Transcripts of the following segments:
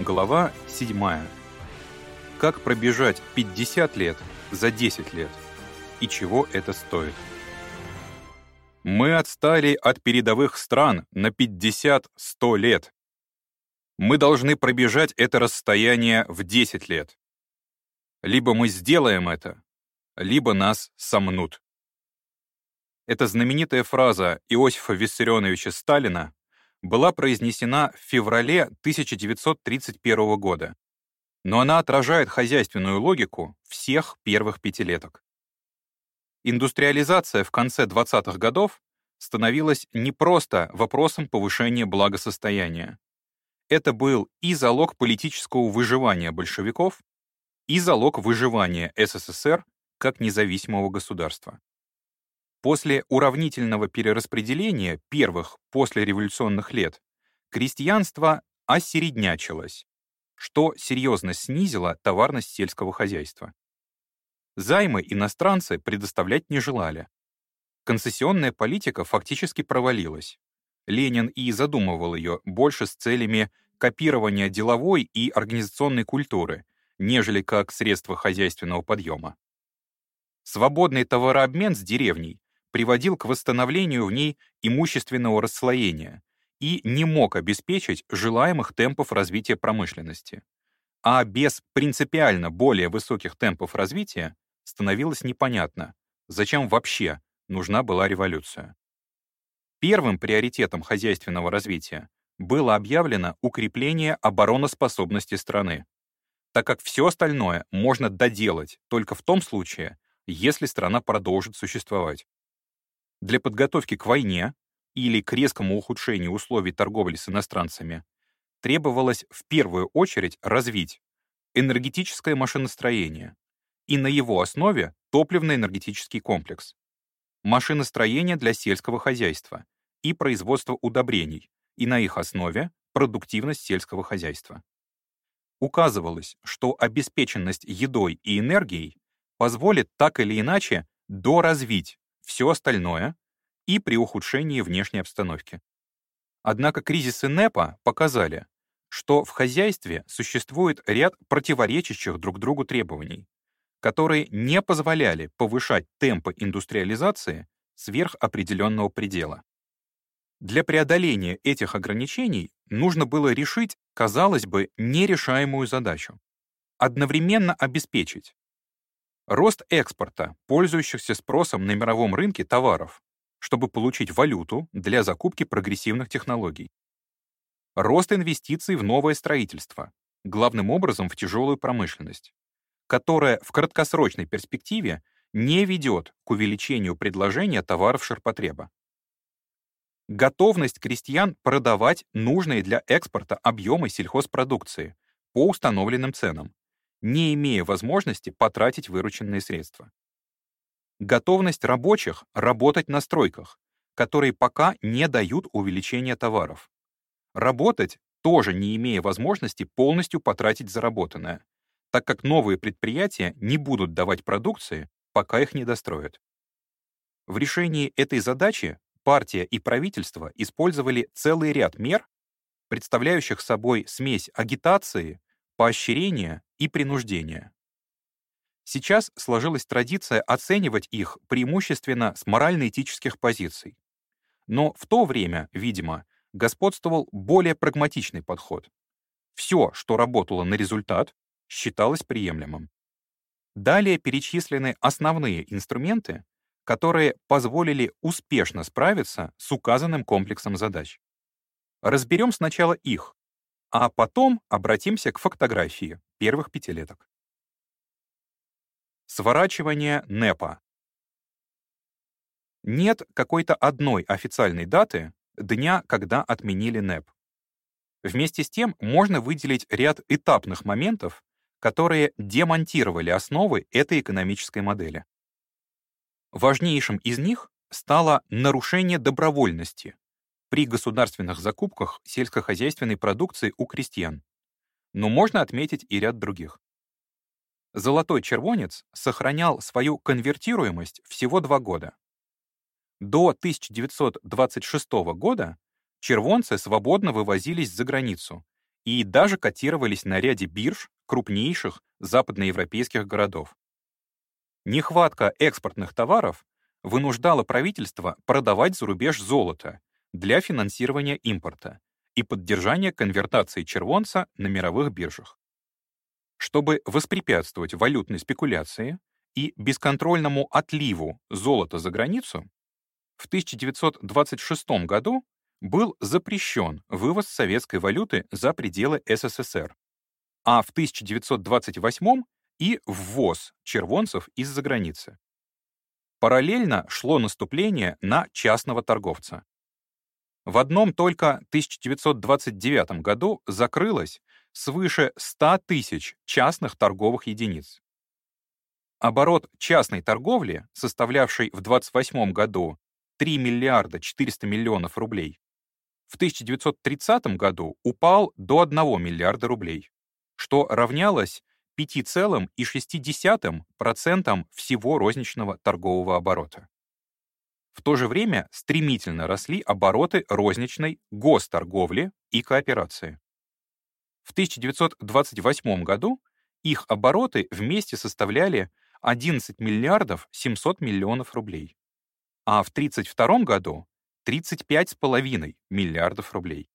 Глава 7. Как пробежать 50 лет за 10 лет? И чего это стоит? Мы отстали от передовых стран на 50-100 лет. Мы должны пробежать это расстояние в 10 лет. Либо мы сделаем это, либо нас сомнут. Эта знаменитая фраза Иосифа Виссарионовича Сталина была произнесена в феврале 1931 года, но она отражает хозяйственную логику всех первых пятилеток. Индустриализация в конце 20-х годов становилась не просто вопросом повышения благосостояния. Это был и залог политического выживания большевиков, и залог выживания СССР как независимого государства. После уравнительного перераспределения первых послереволюционных лет крестьянство осереднячилось, что серьезно снизило товарность сельского хозяйства. Займы иностранцы предоставлять не желали. Концессионная политика фактически провалилась. Ленин и задумывал ее больше с целями копирования деловой и организационной культуры, нежели как средство хозяйственного подъема. Свободный товарообмен с деревней приводил к восстановлению в ней имущественного расслоения и не мог обеспечить желаемых темпов развития промышленности. А без принципиально более высоких темпов развития становилось непонятно, зачем вообще нужна была революция. Первым приоритетом хозяйственного развития было объявлено укрепление обороноспособности страны, так как все остальное можно доделать только в том случае, если страна продолжит существовать. Для подготовки к войне или к резкому ухудшению условий торговли с иностранцами требовалось в первую очередь развить энергетическое машиностроение и на его основе топливно-энергетический комплекс, машиностроение для сельского хозяйства и производство удобрений, и на их основе продуктивность сельского хозяйства. Указывалось, что обеспеченность едой и энергией позволит так или иначе доразвить все остальное и при ухудшении внешней обстановки. Однако кризисы НЭПа показали, что в хозяйстве существует ряд противоречащих друг другу требований, которые не позволяли повышать темпы индустриализации сверх определенного предела. Для преодоления этих ограничений нужно было решить, казалось бы, нерешаемую задачу — одновременно обеспечить Рост экспорта, пользующихся спросом на мировом рынке товаров, чтобы получить валюту для закупки прогрессивных технологий. Рост инвестиций в новое строительство, главным образом в тяжелую промышленность, которая в краткосрочной перспективе не ведет к увеличению предложения товаров ширпотреба. Готовность крестьян продавать нужные для экспорта объемы сельхозпродукции по установленным ценам, не имея возможности потратить вырученные средства. Готовность рабочих работать на стройках, которые пока не дают увеличения товаров. Работать, тоже не имея возможности полностью потратить заработанное, так как новые предприятия не будут давать продукции, пока их не достроят. В решении этой задачи партия и правительство использовали целый ряд мер, представляющих собой смесь агитации, поощрения и принуждения. Сейчас сложилась традиция оценивать их преимущественно с морально-этических позиций. Но в то время, видимо, господствовал более прагматичный подход. Все, что работало на результат, считалось приемлемым. Далее перечислены основные инструменты, которые позволили успешно справиться с указанным комплексом задач. Разберем сначала их, а потом обратимся к фактографии первых пятилеток. Сворачивание НЭПа. Нет какой-то одной официальной даты, дня, когда отменили НЭП. Вместе с тем можно выделить ряд этапных моментов, которые демонтировали основы этой экономической модели. Важнейшим из них стало нарушение добровольности, при государственных закупках сельскохозяйственной продукции у крестьян. Но можно отметить и ряд других. Золотой червонец сохранял свою конвертируемость всего два года. До 1926 года червонцы свободно вывозились за границу и даже котировались на ряде бирж крупнейших западноевропейских городов. Нехватка экспортных товаров вынуждала правительство продавать за рубеж золото для финансирования импорта и поддержания конвертации червонца на мировых биржах. Чтобы воспрепятствовать валютной спекуляции и бесконтрольному отливу золота за границу, в 1926 году был запрещен вывоз советской валюты за пределы СССР, а в 1928 и ввоз червонцев из-за границы. Параллельно шло наступление на частного торговца. В одном только 1929 году закрылось свыше 100 тысяч частных торговых единиц. Оборот частной торговли, составлявший в 1928 году 3 миллиарда 400 миллионов рублей, в 1930 году упал до 1 миллиарда рублей, что равнялось 5,6% всего розничного торгового оборота. В то же время стремительно росли обороты розничной госторговли и кооперации. В 1928 году их обороты вместе составляли 11 миллиардов 700 миллионов рублей, а в 1932 году 35,5 миллиардов рублей.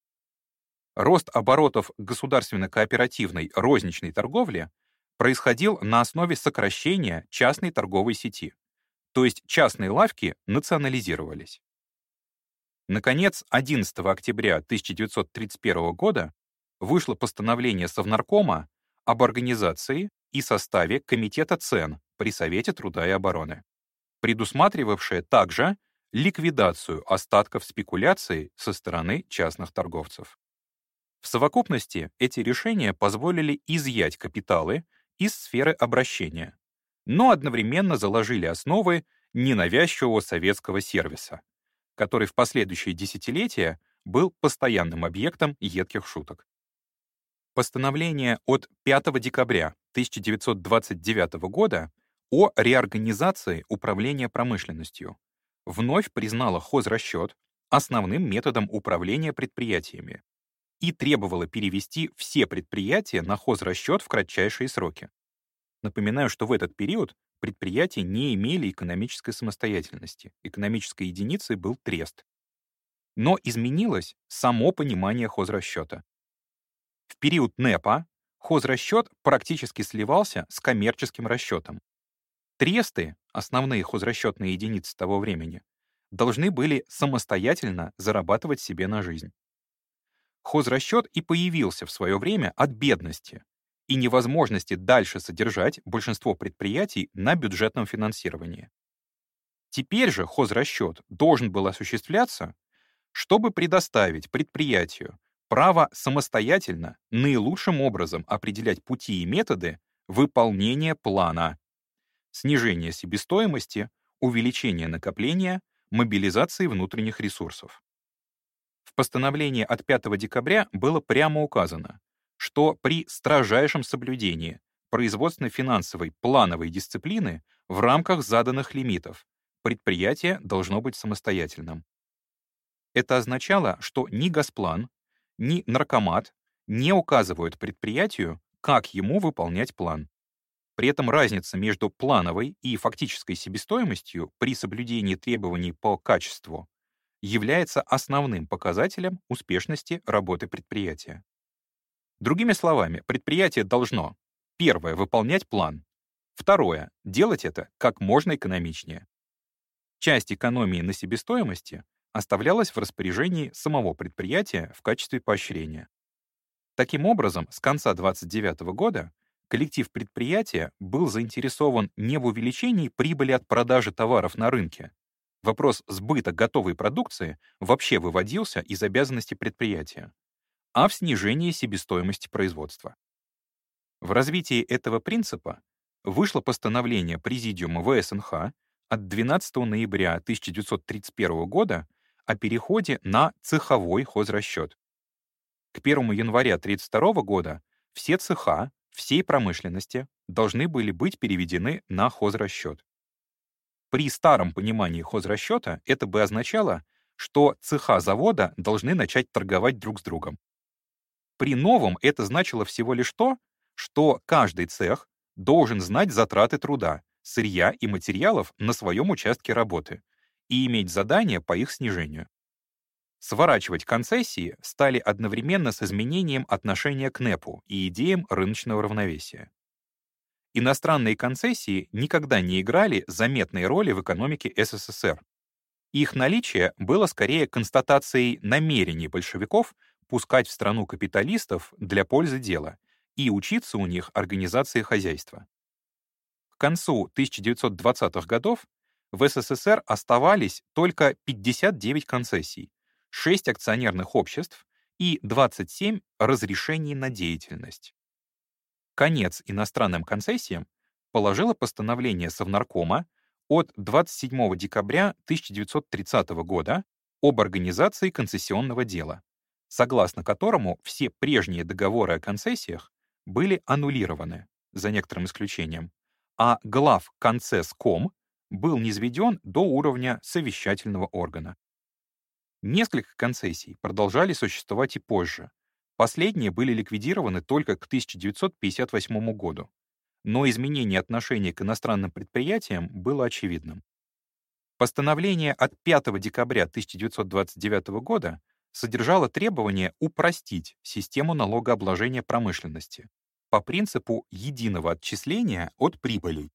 Рост оборотов государственно-кооперативной розничной торговли происходил на основе сокращения частной торговой сети, то есть частные лавки национализировались. Наконец, 11 октября 1931 года вышло постановление Совнаркома об организации и составе Комитета цен при Совете труда и обороны, предусматривавшее также ликвидацию остатков спекуляций со стороны частных торговцев. В совокупности эти решения позволили изъять капиталы из сферы обращения, но одновременно заложили основы ненавязчивого советского сервиса, который в последующие десятилетия был постоянным объектом едких шуток. Постановление от 5 декабря 1929 года о реорганизации управления промышленностью вновь признало хозрасчет основным методом управления предприятиями и требовало перевести все предприятия на хозрасчет в кратчайшие сроки. Напоминаю, что в этот период предприятия не имели экономической самостоятельности. Экономической единицей был трест. Но изменилось само понимание хозрасчета. В период НЭПа хозрасчет практически сливался с коммерческим расчетом. Тресты, основные хозрасчетные единицы того времени, должны были самостоятельно зарабатывать себе на жизнь. Хозрасчет и появился в свое время от бедности и невозможности дальше содержать большинство предприятий на бюджетном финансировании. Теперь же хозрасчет должен был осуществляться, чтобы предоставить предприятию право самостоятельно наилучшим образом определять пути и методы выполнения плана снижение себестоимости, увеличение накопления, мобилизации внутренних ресурсов. В постановлении от 5 декабря было прямо указано, что при строжайшем соблюдении производственно-финансовой плановой дисциплины в рамках заданных лимитов предприятие должно быть самостоятельным. Это означало, что ни Госплан, ни Наркомат не указывают предприятию, как ему выполнять план. При этом разница между плановой и фактической себестоимостью при соблюдении требований по качеству является основным показателем успешности работы предприятия. Другими словами, предприятие должно первое — выполнять план, второе — делать это как можно экономичнее. Часть экономии на себестоимости оставлялась в распоряжении самого предприятия в качестве поощрения. Таким образом, с конца 29 года коллектив предприятия был заинтересован не в увеличении прибыли от продажи товаров на рынке. Вопрос сбыта готовой продукции вообще выводился из обязанности предприятия, а в снижении себестоимости производства. В развитии этого принципа вышло постановление Президиума ВСНХ от 12 ноября 1931 года о переходе на цеховой хозрасчет. К 1 января 1932 года все цеха, всей промышленности должны были быть переведены на хозрасчет. При старом понимании хозрасчета это бы означало, что цеха завода должны начать торговать друг с другом. При новом это значило всего лишь то, что каждый цех должен знать затраты труда, сырья и материалов на своем участке работы и иметь задания по их снижению. Сворачивать концессии стали одновременно с изменением отношения к НЭПу и идеям рыночного равновесия. Иностранные концессии никогда не играли заметной роли в экономике СССР. Их наличие было скорее констатацией намерений большевиков пускать в страну капиталистов для пользы дела и учиться у них организации хозяйства. К концу 1920-х годов в СССР оставались только 59 концессий, 6 акционерных обществ и 27 разрешений на деятельность. Конец иностранным концессиям положило постановление Совнаркома от 27 декабря 1930 года об организации концессионного дела, согласно которому все прежние договоры о концессиях были аннулированы, за некоторым исключением, а глав концесском был низведен до уровня совещательного органа. Несколько концессий продолжали существовать и позже. Последние были ликвидированы только к 1958 году. Но изменение отношения к иностранным предприятиям было очевидным. Постановление от 5 декабря 1929 года содержало требование упростить систему налогообложения промышленности по принципу единого отчисления от прибылей.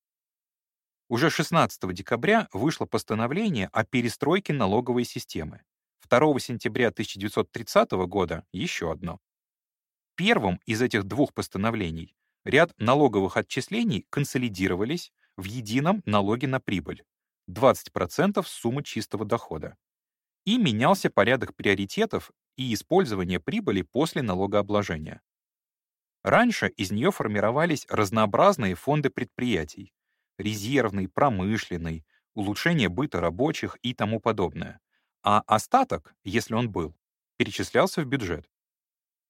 Уже 16 декабря вышло постановление о перестройке налоговой системы. 2 сентября 1930 года еще одно. Первым из этих двух постановлений ряд налоговых отчислений консолидировались в едином налоге на прибыль 20% суммы чистого дохода. И менялся порядок приоритетов и использования прибыли после налогообложения. Раньше из нее формировались разнообразные фонды предприятий, резервный, промышленный, улучшение быта рабочих и тому подобное а остаток, если он был, перечислялся в бюджет.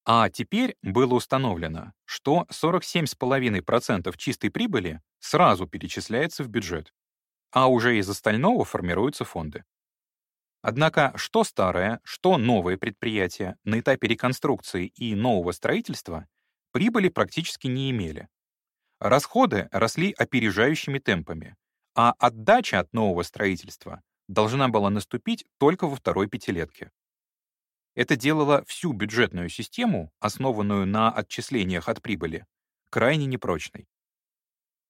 А теперь было установлено, что 47,5% чистой прибыли сразу перечисляется в бюджет, а уже из остального формируются фонды. Однако что старое, что новое предприятие на этапе реконструкции и нового строительства прибыли практически не имели. Расходы росли опережающими темпами, а отдача от нового строительства должна была наступить только во второй пятилетке. Это делало всю бюджетную систему, основанную на отчислениях от прибыли, крайне непрочной.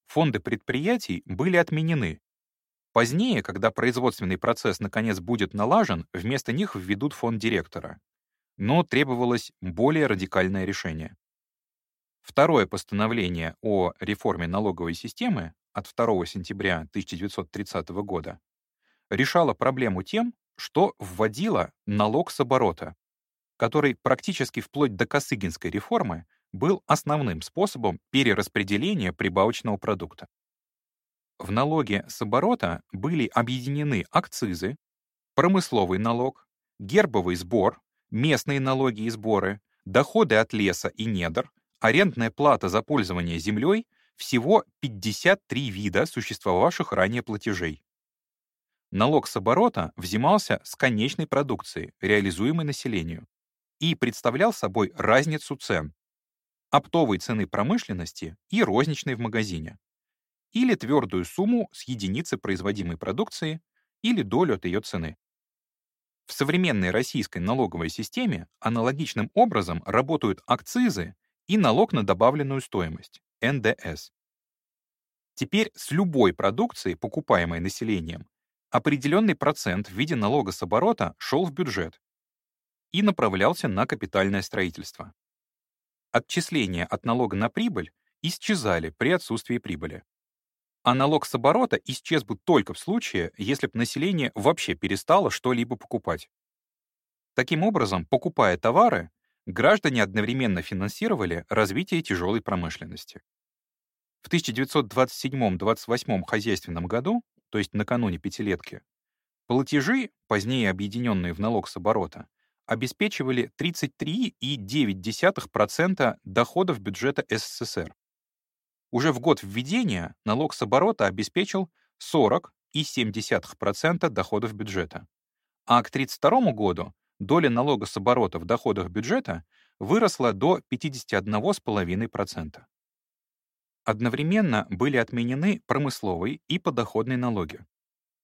Фонды предприятий были отменены. Позднее, когда производственный процесс наконец будет налажен, вместо них введут фонд директора. Но требовалось более радикальное решение. Второе постановление о реформе налоговой системы от 2 сентября 1930 года решала проблему тем, что вводила налог с оборота, который практически вплоть до Косыгинской реформы был основным способом перераспределения прибавочного продукта. В налоге с оборота были объединены акцизы, промысловый налог, гербовый сбор, местные налоги и сборы, доходы от леса и недр, арендная плата за пользование землей, всего 53 вида существовавших ранее платежей. Налог с оборота взимался с конечной продукции, реализуемой населению, и представлял собой разницу цен оптовой цены промышленности и розничной в магазине, или твердую сумму с единицы производимой продукции или долю от ее цены. В современной российской налоговой системе аналогичным образом работают акцизы и налог на добавленную стоимость, НДС. Теперь с любой продукции, покупаемой населением, Определенный процент в виде налога с оборота шел в бюджет и направлялся на капитальное строительство. Отчисления от налога на прибыль исчезали при отсутствии прибыли. А налог с оборота исчез бы только в случае, если бы население вообще перестало что-либо покупать. Таким образом, покупая товары, граждане одновременно финансировали развитие тяжелой промышленности. В 1927-28 хозяйственном году то есть накануне пятилетки, платежи, позднее объединенные в налог с оборота, обеспечивали 33,9% доходов бюджета СССР. Уже в год введения налог с оборота обеспечил 40,7% доходов бюджета. А к 1932 году доля налога с оборота в доходах бюджета выросла до 51,5%. Одновременно были отменены промысловый и подоходный налоги.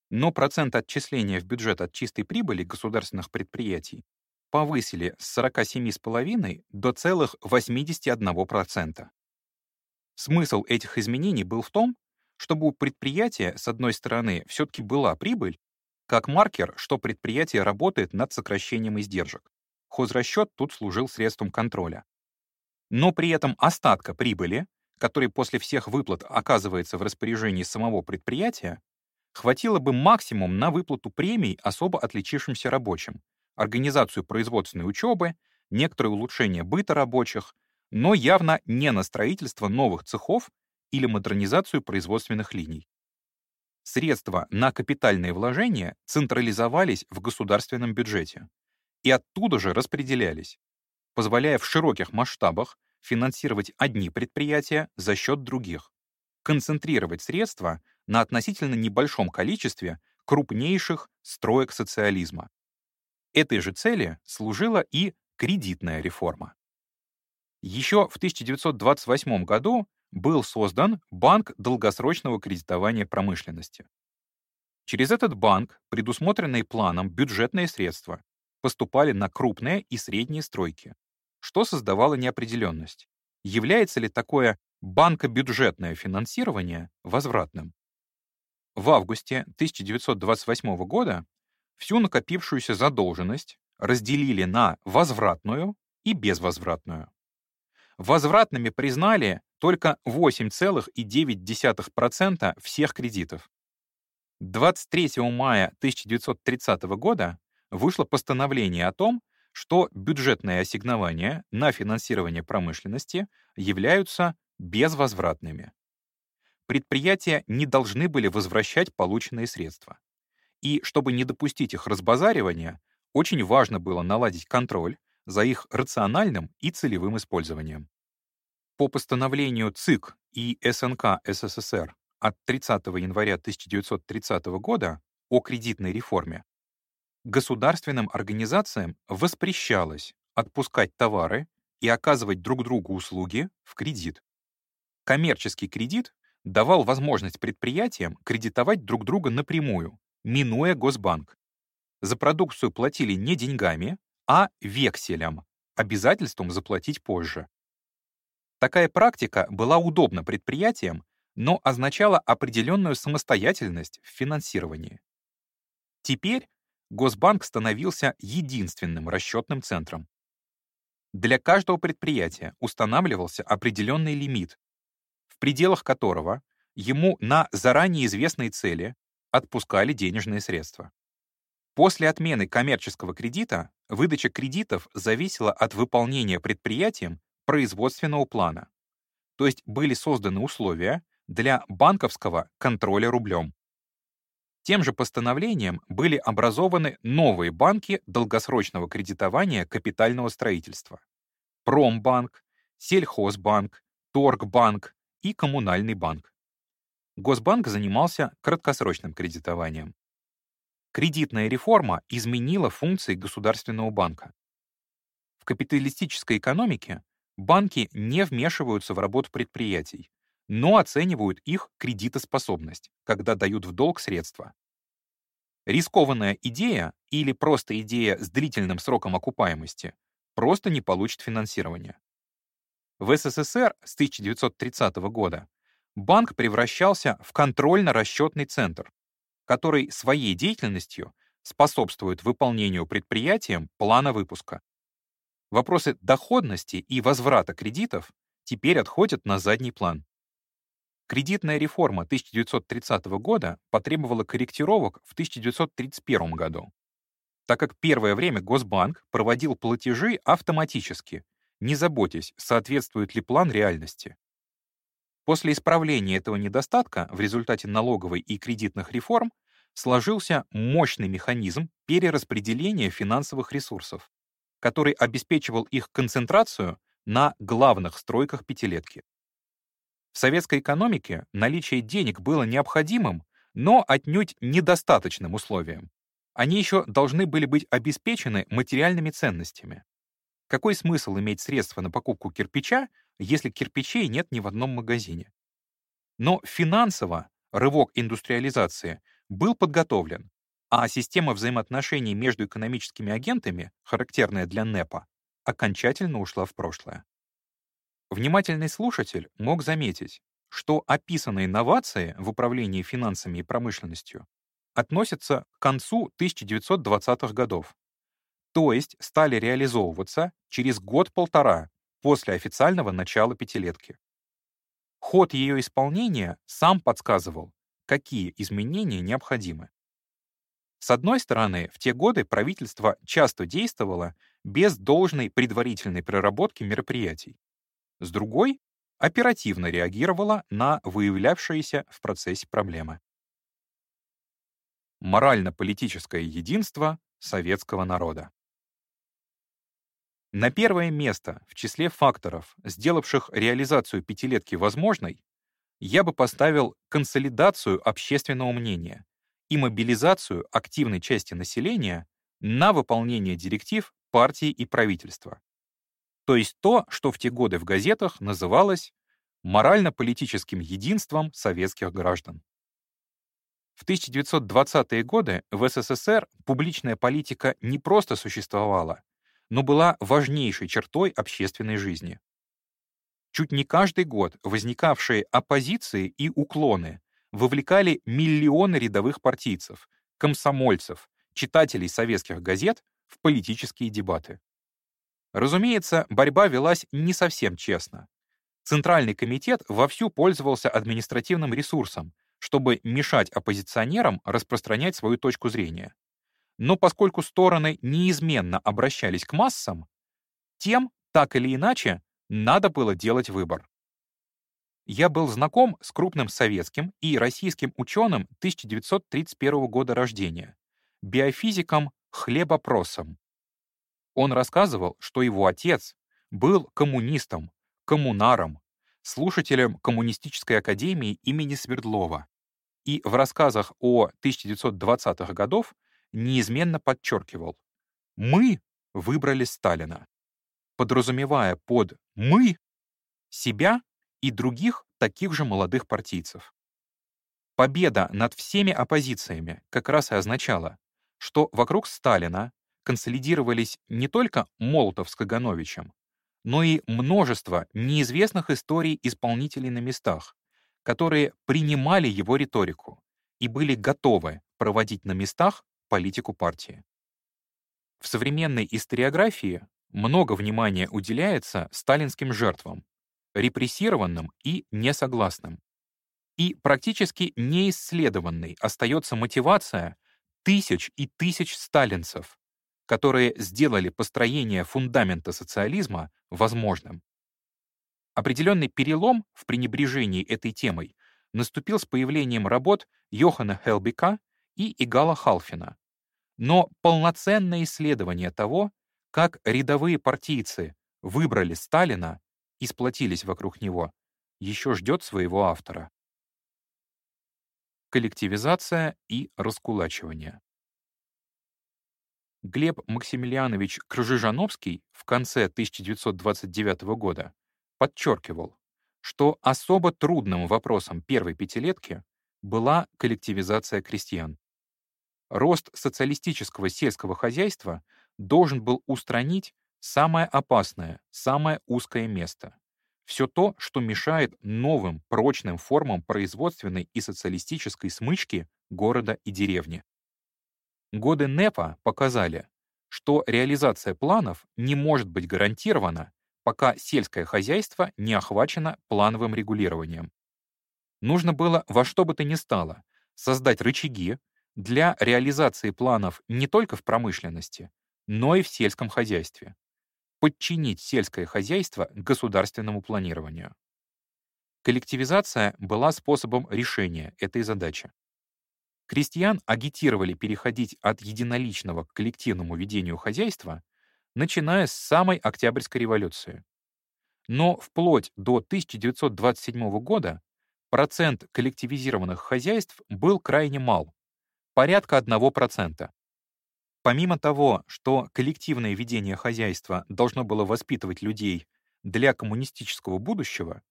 Но процент отчисления в бюджет от чистой прибыли государственных предприятий повысили с 47,5 до целых 81%. Смысл этих изменений был в том, чтобы у предприятия, с одной стороны, все-таки была прибыль, как маркер, что предприятие работает над сокращением издержек. Хозрасчет тут служил средством контроля. Но при этом остатка прибыли, который после всех выплат оказывается в распоряжении самого предприятия, хватило бы максимум на выплату премий особо отличившимся рабочим, организацию производственной учебы, некоторые улучшения быта рабочих, но явно не на строительство новых цехов или модернизацию производственных линий. Средства на капитальные вложения централизовались в государственном бюджете и оттуда же распределялись, позволяя в широких масштабах финансировать одни предприятия за счет других, концентрировать средства на относительно небольшом количестве крупнейших строек социализма. Этой же цели служила и кредитная реформа. Еще в 1928 году был создан Банк долгосрочного кредитования промышленности. Через этот банк предусмотренные планом бюджетные средства поступали на крупные и средние стройки, что создавало неопределенность. Является ли такое банкобюджетное финансирование возвратным? В августе 1928 года всю накопившуюся задолженность разделили на возвратную и безвозвратную. Возвратными признали только 8,9% всех кредитов. 23 мая 1930 года вышло постановление о том, что бюджетные ассигнования на финансирование промышленности являются безвозвратными. Предприятия не должны были возвращать полученные средства. И чтобы не допустить их разбазаривания, очень важно было наладить контроль за их рациональным и целевым использованием. По постановлению ЦИК и СНК СССР от 30 января 1930 года о кредитной реформе государственным организациям воспрещалось отпускать товары и оказывать друг другу услуги в кредит. Коммерческий кредит давал возможность предприятиям кредитовать друг друга напрямую, минуя Госбанк. За продукцию платили не деньгами, а векселем, обязательством заплатить позже. Такая практика была удобна предприятиям, но означала определенную самостоятельность в финансировании. Теперь Госбанк становился единственным расчетным центром. Для каждого предприятия устанавливался определенный лимит, в пределах которого ему на заранее известные цели отпускали денежные средства. После отмены коммерческого кредита выдача кредитов зависела от выполнения предприятием производственного плана, то есть были созданы условия для банковского контроля рублем. Тем же постановлением были образованы новые банки долгосрочного кредитования капитального строительства. Промбанк, Сельхозбанк, Торгбанк и Коммунальный банк. Госбанк занимался краткосрочным кредитованием. Кредитная реформа изменила функции государственного банка. В капиталистической экономике банки не вмешиваются в работу предприятий, но оценивают их кредитоспособность, когда дают в долг средства. Рискованная идея или просто идея с длительным сроком окупаемости просто не получит финансирование. В СССР с 1930 года банк превращался в контрольно-расчетный центр, который своей деятельностью способствует выполнению предприятием плана выпуска. Вопросы доходности и возврата кредитов теперь отходят на задний план. Кредитная реформа 1930 года потребовала корректировок в 1931 году, так как первое время Госбанк проводил платежи автоматически, не заботясь, соответствует ли план реальности. После исправления этого недостатка в результате налоговой и кредитных реформ сложился мощный механизм перераспределения финансовых ресурсов, который обеспечивал их концентрацию на главных стройках пятилетки. В советской экономике наличие денег было необходимым, но отнюдь недостаточным условием. Они еще должны были быть обеспечены материальными ценностями. Какой смысл иметь средства на покупку кирпича, если кирпичей нет ни в одном магазине? Но финансово рывок индустриализации был подготовлен, а система взаимоотношений между экономическими агентами, характерная для НЭПа, окончательно ушла в прошлое. Внимательный слушатель мог заметить, что описанные инновации в управлении финансами и промышленностью относятся к концу 1920-х годов, то есть стали реализовываться через год-полтора после официального начала пятилетки. Ход ее исполнения сам подсказывал, какие изменения необходимы. С одной стороны, в те годы правительство часто действовало без должной предварительной проработки мероприятий. С другой, оперативно реагировала на выявлявшиеся в процессе проблемы. Морально-политическое единство советского народа. На первое место в числе факторов, сделавших реализацию пятилетки возможной, я бы поставил консолидацию общественного мнения и мобилизацию активной части населения на выполнение директив партии и правительства. То есть то, что в те годы в газетах называлось морально-политическим единством советских граждан. В 1920-е годы в СССР публичная политика не просто существовала, но была важнейшей чертой общественной жизни. Чуть не каждый год возникавшие оппозиции и уклоны вовлекали миллионы рядовых партийцев, комсомольцев, читателей советских газет в политические дебаты. Разумеется, борьба велась не совсем честно. Центральный комитет вовсю пользовался административным ресурсом, чтобы мешать оппозиционерам распространять свою точку зрения. Но поскольку стороны неизменно обращались к массам, тем, так или иначе, надо было делать выбор. Я был знаком с крупным советским и российским ученым 1931 года рождения, биофизиком Хлебопросом. Он рассказывал, что его отец был коммунистом, коммунаром, слушателем Коммунистической академии имени Свердлова. И в рассказах о 1920-х годах неизменно подчеркивал «Мы выбрали Сталина», подразумевая под «мы» себя и других таких же молодых партийцев. Победа над всеми оппозициями как раз и означала, что вокруг Сталина консолидировались не только Молотов с Кагановичем, но и множество неизвестных историй исполнителей на местах, которые принимали его риторику и были готовы проводить на местах политику партии. В современной историографии много внимания уделяется сталинским жертвам, репрессированным и несогласным. И практически неисследованной остается мотивация тысяч и тысяч сталинцев, которые сделали построение фундамента социализма возможным. Определенный перелом в пренебрежении этой темой наступил с появлением работ Йохана Хелбика и Игала Халфина. Но полноценное исследование того, как рядовые партийцы выбрали Сталина и сплотились вокруг него, еще ждет своего автора. Коллективизация и раскулачивание. Глеб Максимилианович Крыжижановский в конце 1929 года подчеркивал, что особо трудным вопросом первой пятилетки была коллективизация крестьян. Рост социалистического сельского хозяйства должен был устранить самое опасное, самое узкое место. Все то, что мешает новым прочным формам производственной и социалистической смычки города и деревни. Годы НЭПа показали, что реализация планов не может быть гарантирована пока сельское хозяйство не охвачено плановым регулированием. Нужно было во что бы то ни стало создать рычаги для реализации планов не только в промышленности, но и в сельском хозяйстве, подчинить сельское хозяйство государственному планированию. Коллективизация была способом решения этой задачи. Крестьян агитировали переходить от единоличного к коллективному ведению хозяйства начиная с самой Октябрьской революции. Но вплоть до 1927 года процент коллективизированных хозяйств был крайне мал, порядка 1%. Помимо того, что коллективное ведение хозяйства должно было воспитывать людей для коммунистического будущего,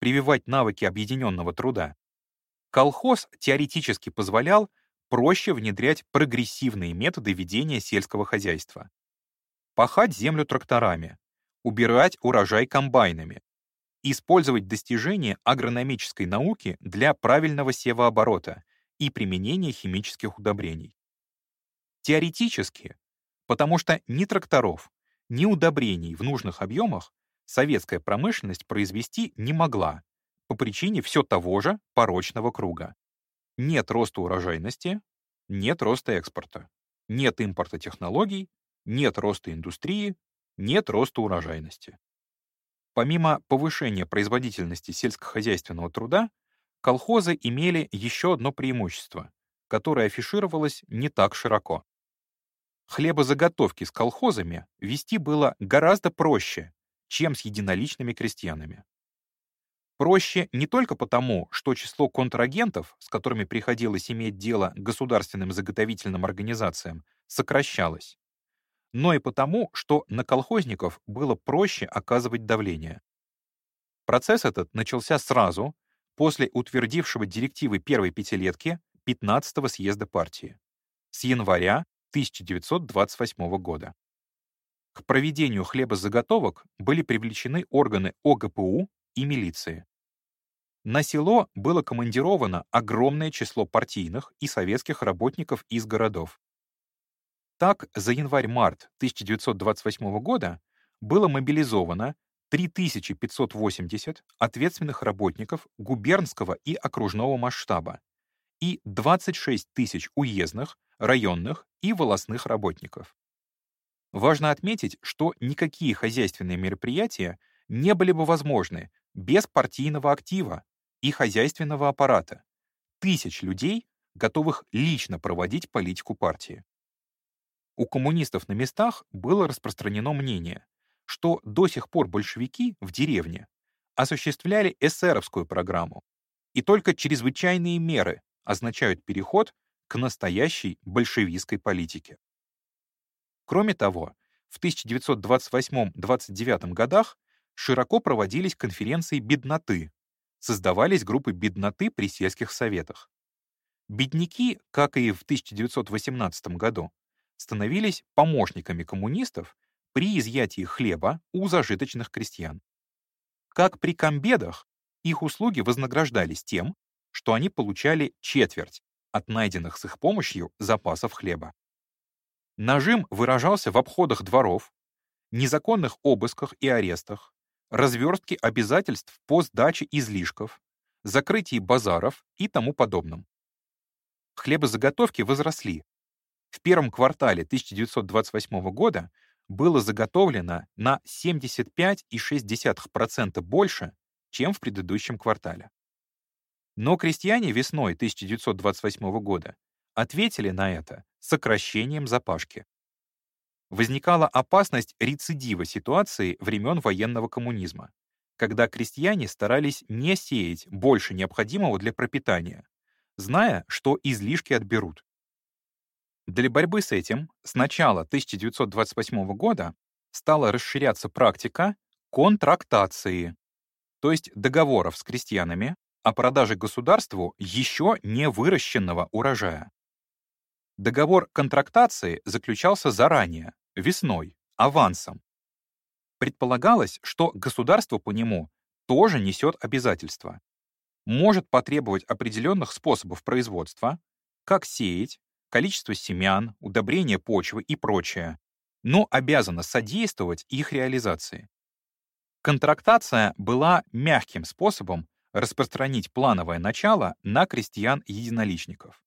прививать навыки объединенного труда, колхоз теоретически позволял проще внедрять прогрессивные методы ведения сельского хозяйства. Пахать землю тракторами, убирать урожай комбайнами, использовать достижения агрономической науки для правильного севооборота и применения химических удобрений. Теоретически, потому что ни тракторов, ни удобрений в нужных объемах советская промышленность произвести не могла по причине все того же порочного круга. Нет роста урожайности, нет роста экспорта, нет импорта технологий, нет роста индустрии, нет роста урожайности. Помимо повышения производительности сельскохозяйственного труда, колхозы имели еще одно преимущество, которое афишировалось не так широко. Хлебозаготовки с колхозами вести было гораздо проще, чем с единоличными крестьянами. Проще не только потому, что число контрагентов, с которыми приходилось иметь дело государственным заготовительным организациям, сокращалось, но и потому, что на колхозников было проще оказывать давление. Процесс этот начался сразу после утвердившего директивы первой пятилетки 15-го съезда партии с января 1928 года. К проведению хлебозаготовок были привлечены органы ОГПУ и милиции. На село было командировано огромное число партийных и советских работников из городов. Так, за январь-март 1928 года было мобилизовано 3580 ответственных работников губернского и окружного масштаба и 26 тысяч уездных, районных и волосных работников. Важно отметить, что никакие хозяйственные мероприятия не были бы возможны без партийного актива и хозяйственного аппарата, тысяч людей, готовых лично проводить политику партии. У коммунистов на местах было распространено мнение, что до сих пор большевики в деревне осуществляли эсеровскую программу, и только чрезвычайные меры означают переход к настоящей большевистской политике. Кроме того, в 1928-29 годах широко проводились конференции бедноты, создавались группы бедноты при сельских советах. Бедняки, как и в 1918 году, становились помощниками коммунистов при изъятии хлеба у зажиточных крестьян. Как при комбедах, их услуги вознаграждались тем, что они получали четверть от найденных с их помощью запасов хлеба. Нажим выражался в обходах дворов, незаконных обысках и арестах, разверстке обязательств по сдаче излишков, закрытии базаров и тому подобном. Хлебозаготовки возросли. В первом квартале 1928 года было заготовлено на 75,6% больше, чем в предыдущем квартале. Но крестьяне весной 1928 года ответили на это сокращением запашки. Возникала опасность рецидива ситуации времен военного коммунизма, когда крестьяне старались не сеять больше необходимого для пропитания, зная, что излишки отберут. Для борьбы с этим с начала 1928 года стала расширяться практика контрактации, то есть договоров с крестьянами о продаже государству еще не выращенного урожая. Договор контрактации заключался заранее, весной, авансом. Предполагалось, что государство по нему тоже несет обязательства. Может потребовать определенных способов производства, как сеять, количество семян, удобрение почвы и прочее, но обязано содействовать их реализации. Контрактация была мягким способом распространить плановое начало на крестьян-единоличников.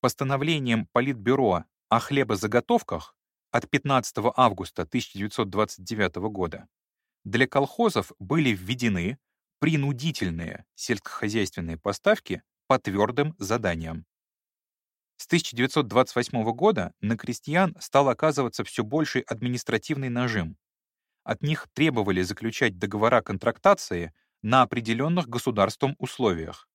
Постановлением Политбюро о хлебозаготовках от 15 августа 1929 года для колхозов были введены принудительные сельскохозяйственные поставки по твердым заданиям. С 1928 года на крестьян стал оказываться все больший административный нажим. От них требовали заключать договора контрактации на определенных государством условиях.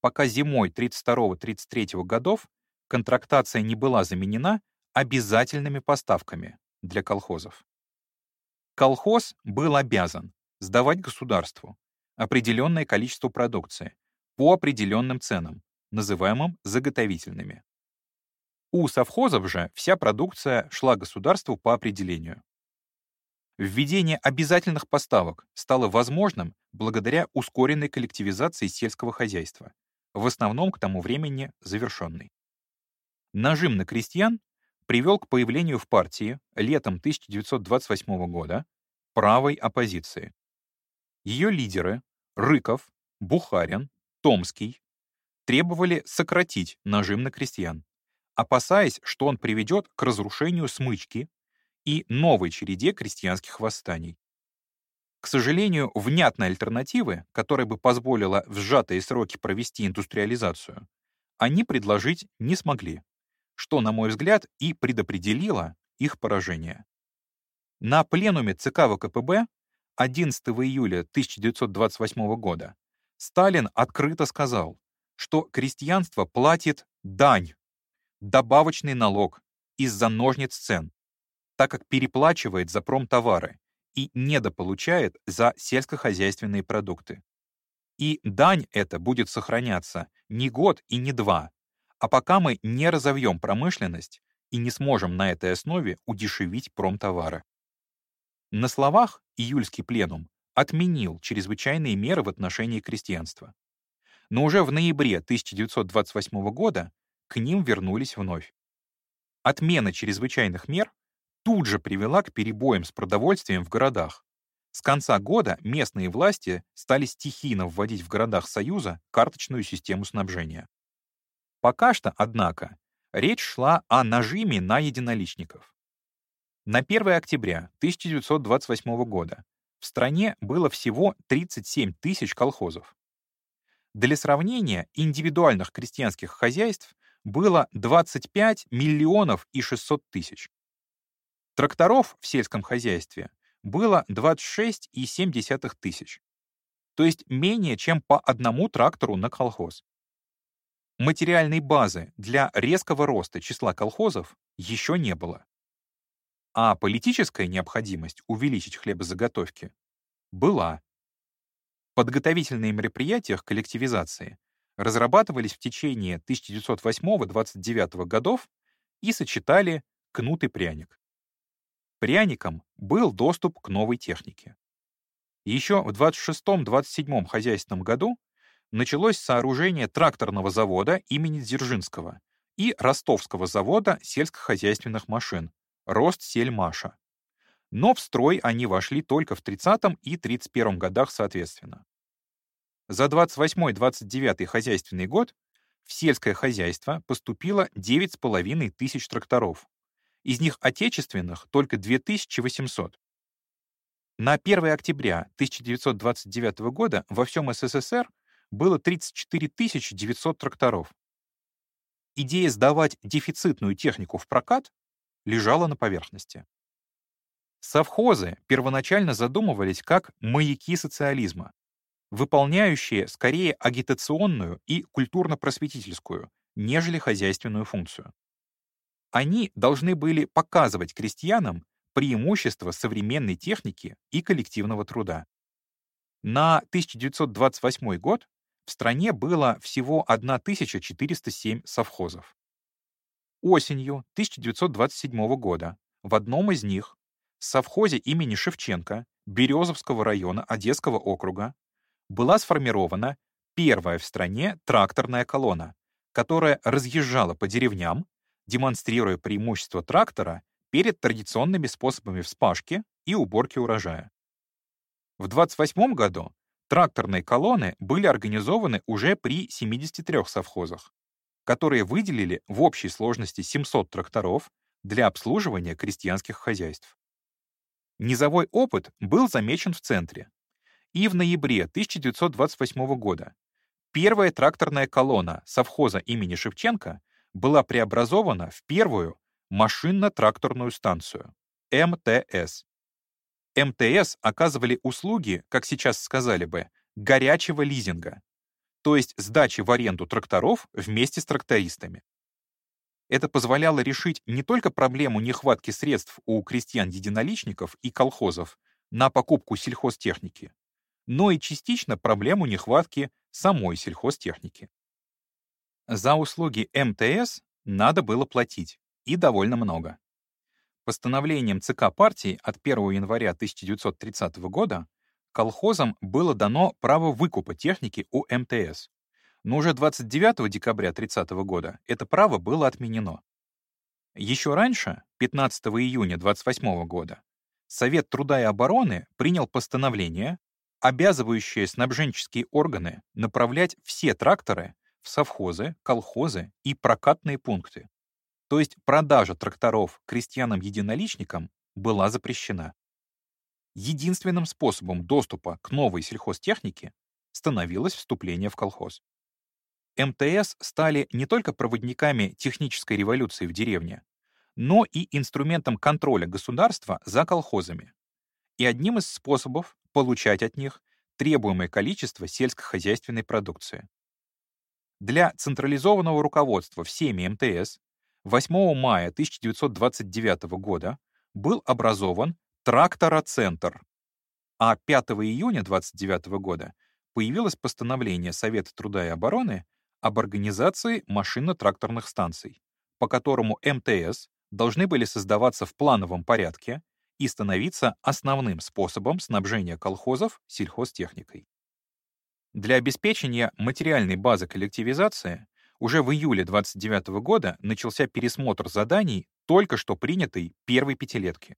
Пока зимой 32-33 годов контрактация не была заменена обязательными поставками для колхозов. Колхоз был обязан сдавать государству определенное количество продукции по определенным ценам, называемым заготовительными. У совхозов же вся продукция шла государству по определению. Введение обязательных поставок стало возможным благодаря ускоренной коллективизации сельского хозяйства, в основном к тому времени завершенной. Нажим на крестьян привел к появлению в партии летом 1928 года правой оппозиции. Ее лидеры Рыков, Бухарин, Томский требовали сократить нажим на крестьян, опасаясь, что он приведет к разрушению смычки и новой череде крестьянских восстаний. К сожалению, внятной альтернативы, которая бы позволила в сжатые сроки провести индустриализацию, они предложить не смогли, что, на мой взгляд, и предопределило их поражение. На пленуме ЦК ВКПБ 11 июля 1928 года Сталин открыто сказал, что крестьянство платит дань, добавочный налог из-за ножниц цен, так как переплачивает за промтовары и недополучает за сельскохозяйственные продукты. И дань эта будет сохраняться не год и не два, а пока мы не разовьем промышленность и не сможем на этой основе удешевить промтовары. На словах июльский пленум отменил чрезвычайные меры в отношении крестьянства. Но уже в ноябре 1928 года к ним вернулись вновь. Отмена чрезвычайных мер тут же привела к перебоям с продовольствием в городах. С конца года местные власти стали стихийно вводить в городах Союза карточную систему снабжения. Пока что, однако, речь шла о нажиме на единоличников. На 1 октября 1928 года в стране было всего 37 тысяч колхозов. Для сравнения, индивидуальных крестьянских хозяйств было 25 миллионов и 600 тысяч. Тракторов в сельском хозяйстве было 26,7 тысяч, то есть менее чем по одному трактору на колхоз. Материальной базы для резкого роста числа колхозов еще не было. А политическая необходимость увеличить хлебозаготовки была. Подготовительные мероприятия к коллективизации разрабатывались в течение 1908-29 годов и сочетали кнут и пряник. Пряником был доступ к новой технике. Еще в 26-27 хозяйственном году началось сооружение тракторного завода имени Дзержинского и ростовского завода сельскохозяйственных машин «Ростсельмаша». Но в строй они вошли только в 30 и 31 годах соответственно. За 28-29 хозяйственный год в сельское хозяйство поступило 9,5 тысяч тракторов, из них отечественных только 2800. На 1 октября 1929 года во всем СССР было 34 900 тракторов. Идея сдавать дефицитную технику в прокат лежала на поверхности. Совхозы первоначально задумывались как маяки социализма, выполняющие скорее агитационную и культурно-просветительскую, нежели хозяйственную функцию. Они должны были показывать крестьянам преимущества современной техники и коллективного труда. На 1928 год в стране было всего 1407 совхозов. Осенью 1927 года в одном из них, совхозе имени Шевченко Березовского района Одесского округа, была сформирована первая в стране тракторная колонна, которая разъезжала по деревням демонстрируя преимущество трактора перед традиционными способами вспашки и уборки урожая. В 28 году тракторные колонны были организованы уже при 73 совхозах, которые выделили в общей сложности 700 тракторов для обслуживания крестьянских хозяйств. Низовой опыт был замечен в центре. И в ноябре 1928 года первая тракторная колонна совхоза имени Шевченко была преобразована в первую машинно-тракторную станцию — МТС. МТС оказывали услуги, как сейчас сказали бы, горячего лизинга, то есть сдачи в аренду тракторов вместе с трактористами. Это позволяло решить не только проблему нехватки средств у крестьян-единоличников и колхозов на покупку сельхозтехники, но и частично проблему нехватки самой сельхозтехники. За услуги МТС надо было платить, и довольно много. Постановлением ЦК партии от 1 января 1930 года колхозам было дано право выкупа техники у МТС. Но уже 29 декабря 30 года это право было отменено. Еще раньше, 15 июня 28 года, Совет труда и обороны принял постановление, обязывающее снабженческие органы направлять все тракторы в совхозы, колхозы и прокатные пункты. То есть продажа тракторов крестьянам-единоличникам была запрещена. Единственным способом доступа к новой сельхозтехнике становилось вступление в колхоз. МТС стали не только проводниками технической революции в деревне, но и инструментом контроля государства за колхозами и одним из способов получать от них требуемое количество сельскохозяйственной продукции. Для централизованного руководства всеми МТС 8 мая 1929 года был образован Трактороцентр, а 5 июня 1929 года появилось постановление Совета труда и обороны об организации машинно-тракторных станций, по которому МТС должны были создаваться в плановом порядке и становиться основным способом снабжения колхозов сельхозтехникой. Для обеспечения материальной базы коллективизации уже в июле 29 года начался пересмотр заданий только что принятой первой пятилетки.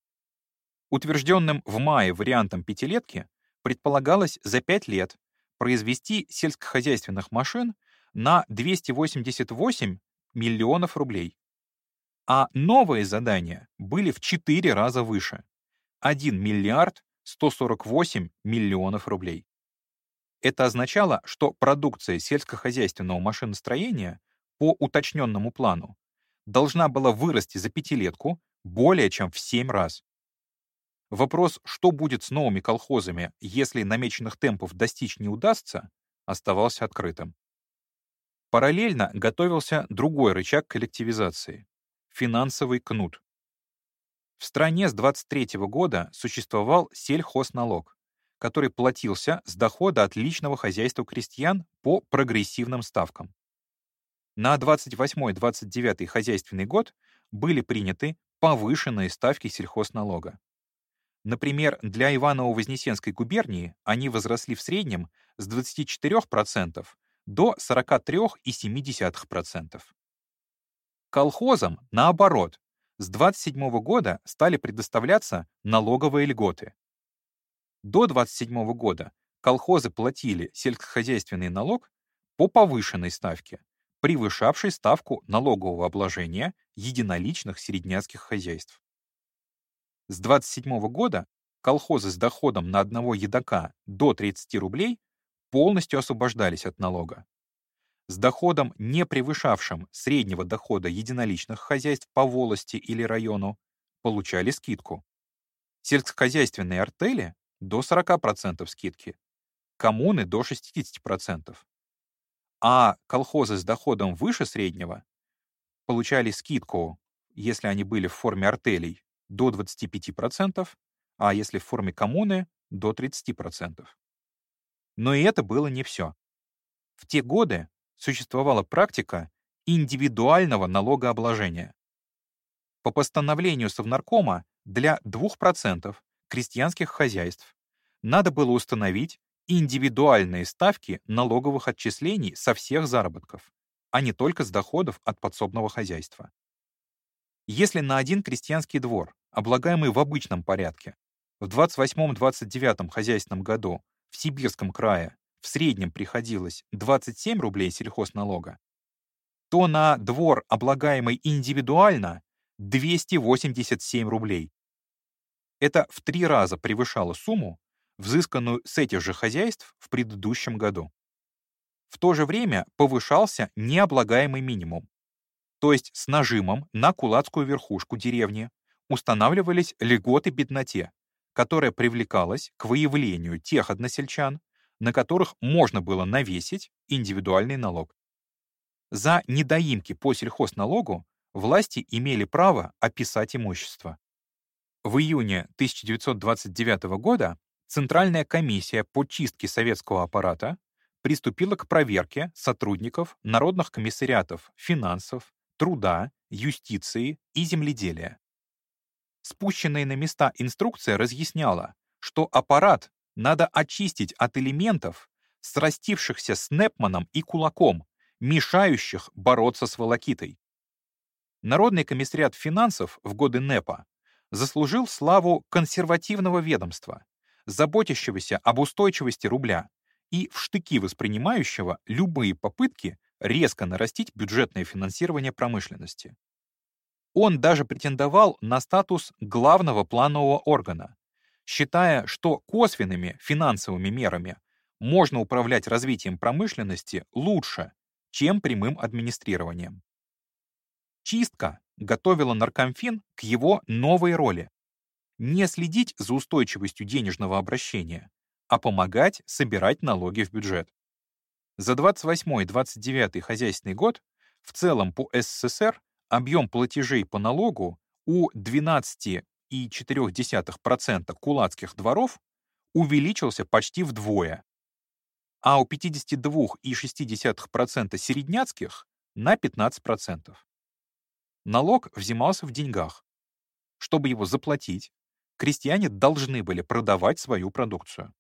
Утвержденным в мае вариантом пятилетки предполагалось за пять лет произвести сельскохозяйственных машин на 288 миллионов рублей. А новые задания были в 4 раза выше — 1 миллиард 148 миллионов рублей. Это означало, что продукция сельскохозяйственного машиностроения по уточненному плану должна была вырасти за пятилетку более чем в 7 раз. Вопрос, что будет с новыми колхозами, если намеченных темпов достичь не удастся, оставался открытым. Параллельно готовился другой рычаг коллективизации — финансовый кнут. В стране с 23 года существовал сельхозналог, который платился с дохода от личного хозяйства крестьян по прогрессивным ставкам. На 28-29 хозяйственный год были приняты повышенные ставки сельхозналога. Например, для Иваново-Вознесенской губернии они возросли в среднем с 24% до 43,7%. Колхозам, наоборот, с 27 года стали предоставляться налоговые льготы. До 27 года колхозы платили сельскохозяйственный налог по повышенной ставке, превышавшей ставку налогового обложения единоличных середняцких хозяйств. С 27 года колхозы с доходом на одного едока до 30 рублей полностью освобождались от налога. С доходом, не превышавшим среднего дохода единоличных хозяйств по волости или району, получали скидку. Сельскохозяйственные артели — до 40% скидки, коммуны — до 60%. А колхозы с доходом выше среднего получали скидку, если они были в форме артелей, до 25%, а если в форме коммуны — до 30%. Но и это было не все. В те годы существовала практика индивидуального налогообложения. По постановлению Совнаркома для 2% крестьянских хозяйств надо было установить индивидуальные ставки налоговых отчислений со всех заработков, а не только с доходов от подсобного хозяйства. Если на один крестьянский двор, облагаемый в обычном порядке, в 28-29 хозяйственном году в Сибирском крае в среднем приходилось 27 рублей сельхозналога, то на двор, облагаемый индивидуально, 287 рублей. Это в три раза превышало сумму, взысканную с этих же хозяйств в предыдущем году. В то же время повышался необлагаемый минимум, то есть с нажимом на кулацкую верхушку деревни устанавливались льготы бедноте, которая привлекалась к выявлению тех односельчан, на которых можно было навесить индивидуальный налог. За недоимки по сельхозналогу власти имели право описать имущество. В июне 1929 года Центральная комиссия по чистке советского аппарата приступила к проверке сотрудников народных комиссариатов финансов, труда, юстиции и земледелия. Спущенная на места инструкция разъясняла, что аппарат надо очистить от элементов, срастившихся с Непманом и кулаком, мешающих бороться с волокитой. Народный комиссариат финансов в годы НЭПа заслужил славу консервативного ведомства, заботящегося об устойчивости рубля и в штыки воспринимающего любые попытки резко нарастить бюджетное финансирование промышленности. Он даже претендовал на статус главного планового органа, считая, что косвенными финансовыми мерами можно управлять развитием промышленности лучше, чем прямым администрированием. Чистка готовила Наркомфин к его новой роли — не следить за устойчивостью денежного обращения, а помогать собирать налоги в бюджет. За 28-29 хозяйственный год в целом по СССР объем платежей по налогу у 12,4% кулацких дворов увеличился почти вдвое, а у 52,6% середняцких — на 15%. Налог взимался в деньгах. Чтобы его заплатить, крестьяне должны были продавать свою продукцию.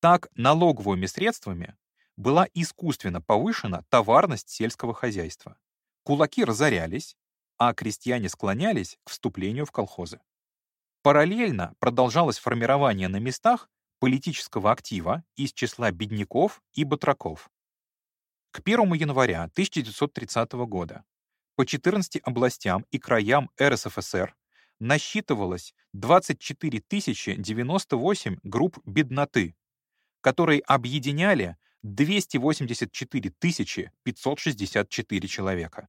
Так, налоговыми средствами была искусственно повышена товарность сельского хозяйства. Кулаки разорялись, а крестьяне склонялись к вступлению в колхозы. Параллельно продолжалось формирование на местах политического актива из числа бедняков и батраков. К 1 января 1930 года по 14 областям и краям РСФСР насчитывалось 24 098 групп бедноты, которые объединяли 284 564 человека.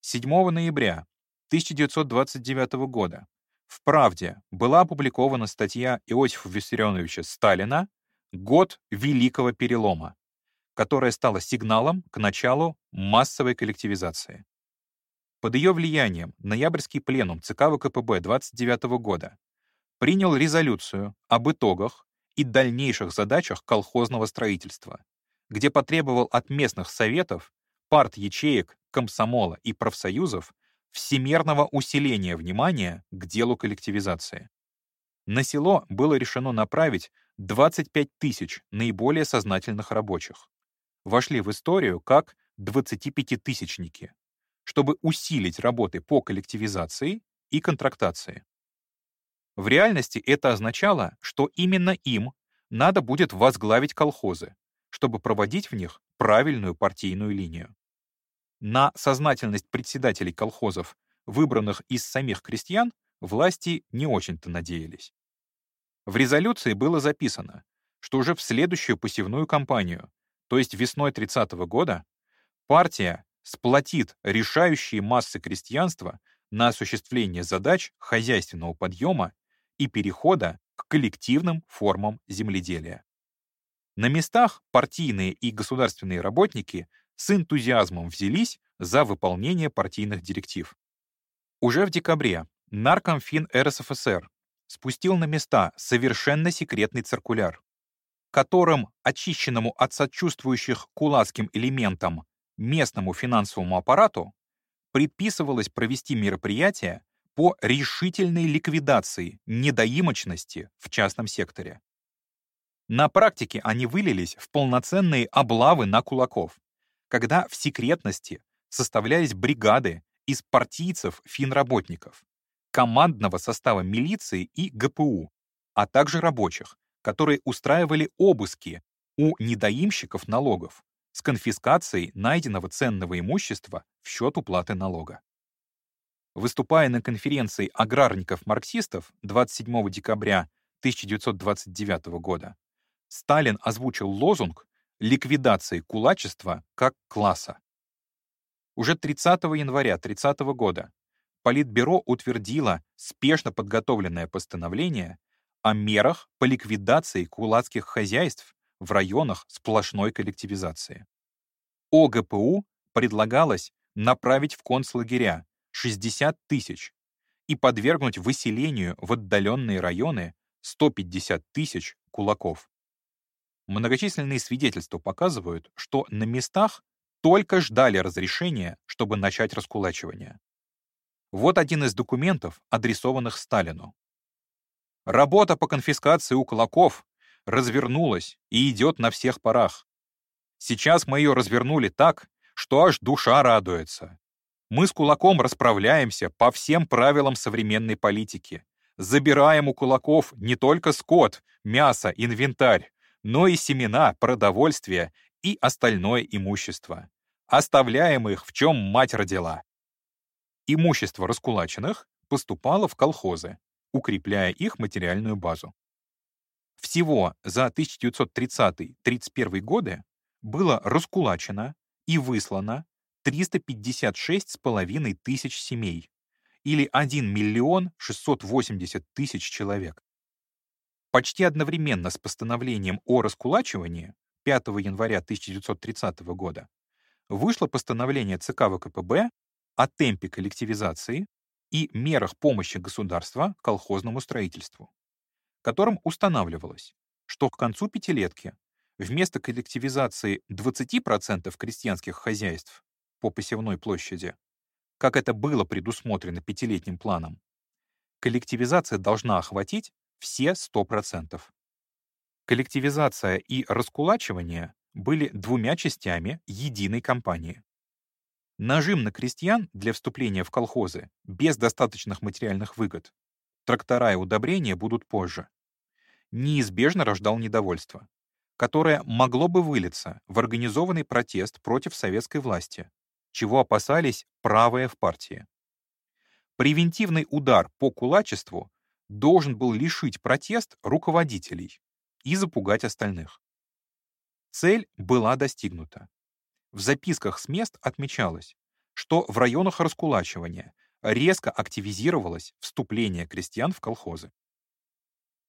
7 ноября 1929 года в «Правде» была опубликована статья Иосифа Виссарионовича Сталина «Год Великого Перелома», которая стала сигналом к началу массовой коллективизации. Под ее влиянием ноябрьский пленум ЦК ВКПБ 29 года принял резолюцию об итогах и дальнейших задачах колхозного строительства, где потребовал от местных советов, парт-ячеек, комсомола и профсоюзов всемерного усиления внимания к делу коллективизации. На село было решено направить 25 тысяч наиболее сознательных рабочих. Вошли в историю как 25-тысячники, чтобы усилить работы по коллективизации и контрактации. В реальности это означало, что именно им надо будет возглавить колхозы, чтобы проводить в них правильную партийную линию. На сознательность председателей колхозов, выбранных из самих крестьян, власти не очень-то надеялись. В резолюции было записано, что уже в следующую посевную кампанию, то есть весной 30 -го года, партия сплотит решающие массы крестьянства на осуществление задач хозяйственного подъема и перехода к коллективным формам земледелия. На местах партийные и государственные работники с энтузиазмом взялись за выполнение партийных директив. Уже в декабре Наркомфин РСФСР спустил на места совершенно секретный циркуляр, которым очищенному от сочувствующих кулацким элементам местному финансовому аппарату предписывалось провести мероприятия по решительной ликвидации недоимочности в частном секторе. На практике они вылились в полноценные облавы на кулаков, когда в секретности составлялись бригады из партийцев финработников, командного состава милиции и ГПУ, а также рабочих, которые устраивали обыски у недоимщиков налогов с конфискацией найденного ценного имущества в счет уплаты налога. Выступая на конференции аграрников-марксистов 27 декабря 1929 года, Сталин озвучил лозунг ликвидации кулачества как класса. Уже 30 января 30 года Политбюро утвердило спешно подготовленное постановление о мерах по ликвидации кулацких хозяйств в районах сплошной коллективизации. ОГПУ предлагалось направить в концлагеря 60 тысяч и подвергнуть выселению в отдаленные районы 150 тысяч кулаков. Многочисленные свидетельства показывают, что на местах только ждали разрешения, чтобы начать раскулачивание. Вот один из документов, адресованных Сталину. Работа по конфискации у кулаков развернулась и идет на всех парах. Сейчас мы ее развернули так, что аж душа радуется. Мы с кулаком расправляемся по всем правилам современной политики. Забираем у кулаков не только скот, мясо, инвентарь, но и семена, продовольствие и остальное имущество. Оставляем их, в чем мать родила. Имущество раскулаченных поступало в колхозы, укрепляя их материальную базу. Всего за 1930-31 годы было раскулачено и выслано 356,5 тысяч семей, или 1 миллион 680 тысяч человек. Почти одновременно с постановлением о раскулачивании 5 января 1930 года вышло постановление ЦК ВКПБ о темпе коллективизации и мерах помощи государства колхозному строительству, которым устанавливалось, что к концу пятилетки вместо коллективизации 20% крестьянских хозяйств по посевной площади, как это было предусмотрено пятилетним планом, коллективизация должна охватить все 100%. Коллективизация и раскулачивание были двумя частями единой кампании. Нажим на крестьян для вступления в колхозы без достаточных материальных выгод, трактора и удобрения будут позже, неизбежно рождал недовольство, которое могло бы вылиться в организованный протест против советской власти, чего опасались правые в партии. Превентивный удар по кулачеству должен был лишить протест руководителей и запугать остальных. Цель была достигнута. В записках с мест отмечалось, что в районах раскулачивания резко активизировалось вступление крестьян в колхозы.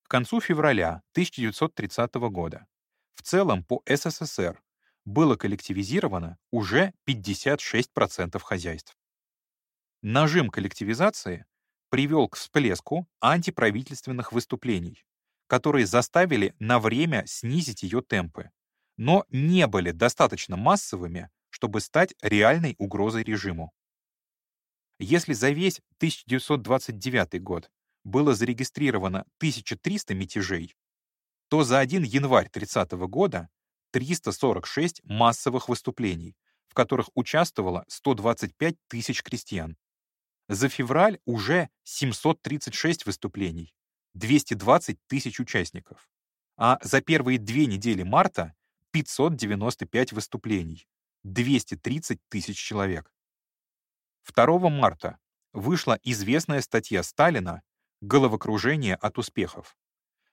К концу февраля 1930 года в целом по СССР было коллективизировано уже 56% хозяйств. Нажим коллективизации привел к всплеску антиправительственных выступлений, которые заставили на время снизить ее темпы, но не были достаточно массовыми, чтобы стать реальной угрозой режиму. Если за весь 1929 год было зарегистрировано 1300 мятежей, то за 1 январь 30 года 346 массовых выступлений, в которых участвовало 125 тысяч крестьян. За февраль уже 736 выступлений, 220 тысяч участников. А за первые две недели марта 595 выступлений, 230 тысяч человек. 2 марта вышла известная статья Сталина «Головокружение от успехов»,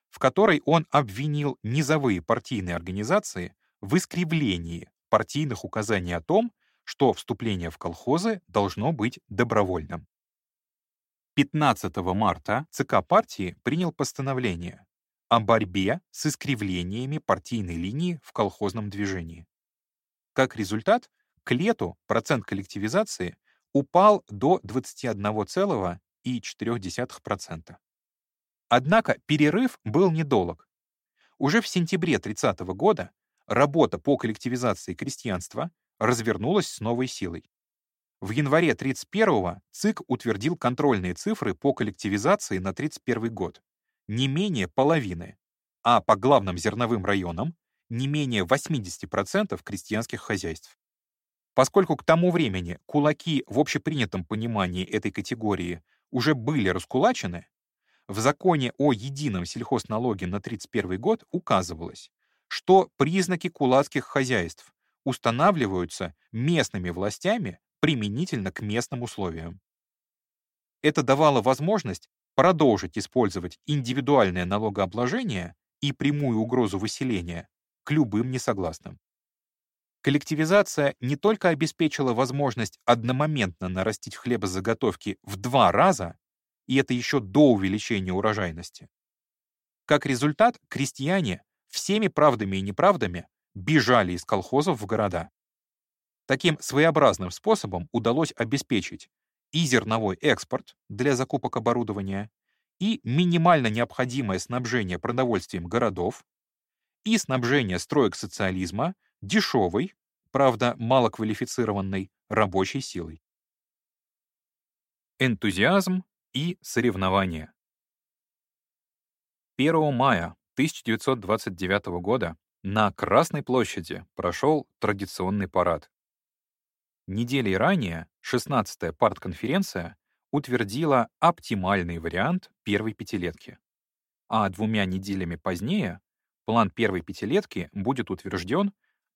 в которой он обвинил низовые партийные организации в искривлении партийных указаний о том, что вступление в колхозы должно быть добровольным. 15 марта ЦК партии принял постановление о борьбе с искривлениями партийной линии в колхозном движении. Как результат, к лету процент коллективизации упал до 21,4%. Однако перерыв был недолг. Уже в сентябре 30 года работа по коллективизации крестьянства развернулась с новой силой. В январе 31 ЦИК утвердил контрольные цифры по коллективизации на 31 год, не менее половины, а по главным зерновым районам не менее 80% крестьянских хозяйств. Поскольку к тому времени кулаки в общепринятом понимании этой категории уже были раскулачены, в законе о едином сельхозналоге на 31 год указывалось, что признаки кулацких хозяйств устанавливаются местными властями применительно к местным условиям. Это давало возможность продолжить использовать индивидуальное налогообложение и прямую угрозу выселения к любым несогласным. Коллективизация не только обеспечила возможность одномоментно нарастить хлебозаготовки в два раза, и это еще до увеличения урожайности. Как результат, крестьяне всеми правдами и неправдами бежали из колхозов в города. Таким своеобразным способом удалось обеспечить и зерновой экспорт для закупок оборудования, и минимально необходимое снабжение продовольствием городов, и снабжение строек социализма дешевой, правда малоквалифицированной, рабочей силой. Энтузиазм и соревнования. 1 мая 1929 года на Красной площади прошел традиционный парад. Неделей ранее 16-я партконференция утвердила оптимальный вариант первой пятилетки, а двумя неделями позднее план первой пятилетки будет утвержден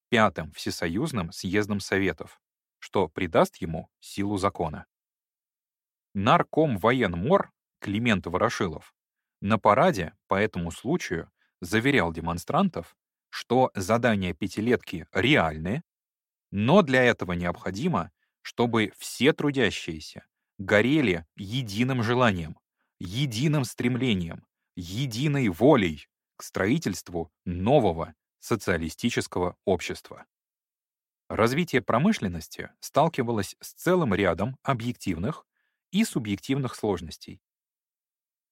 Пятым Всесоюзным съездом Советов, что придаст ему силу закона. Нарком военмор Климент Ворошилов на параде по этому случаю заверял демонстрантов, что задания пятилетки реальны, но для этого необходимо, чтобы все трудящиеся горели единым желанием, единым стремлением, единой волей к строительству нового социалистического общества. Развитие промышленности сталкивалось с целым рядом объективных и субъективных сложностей.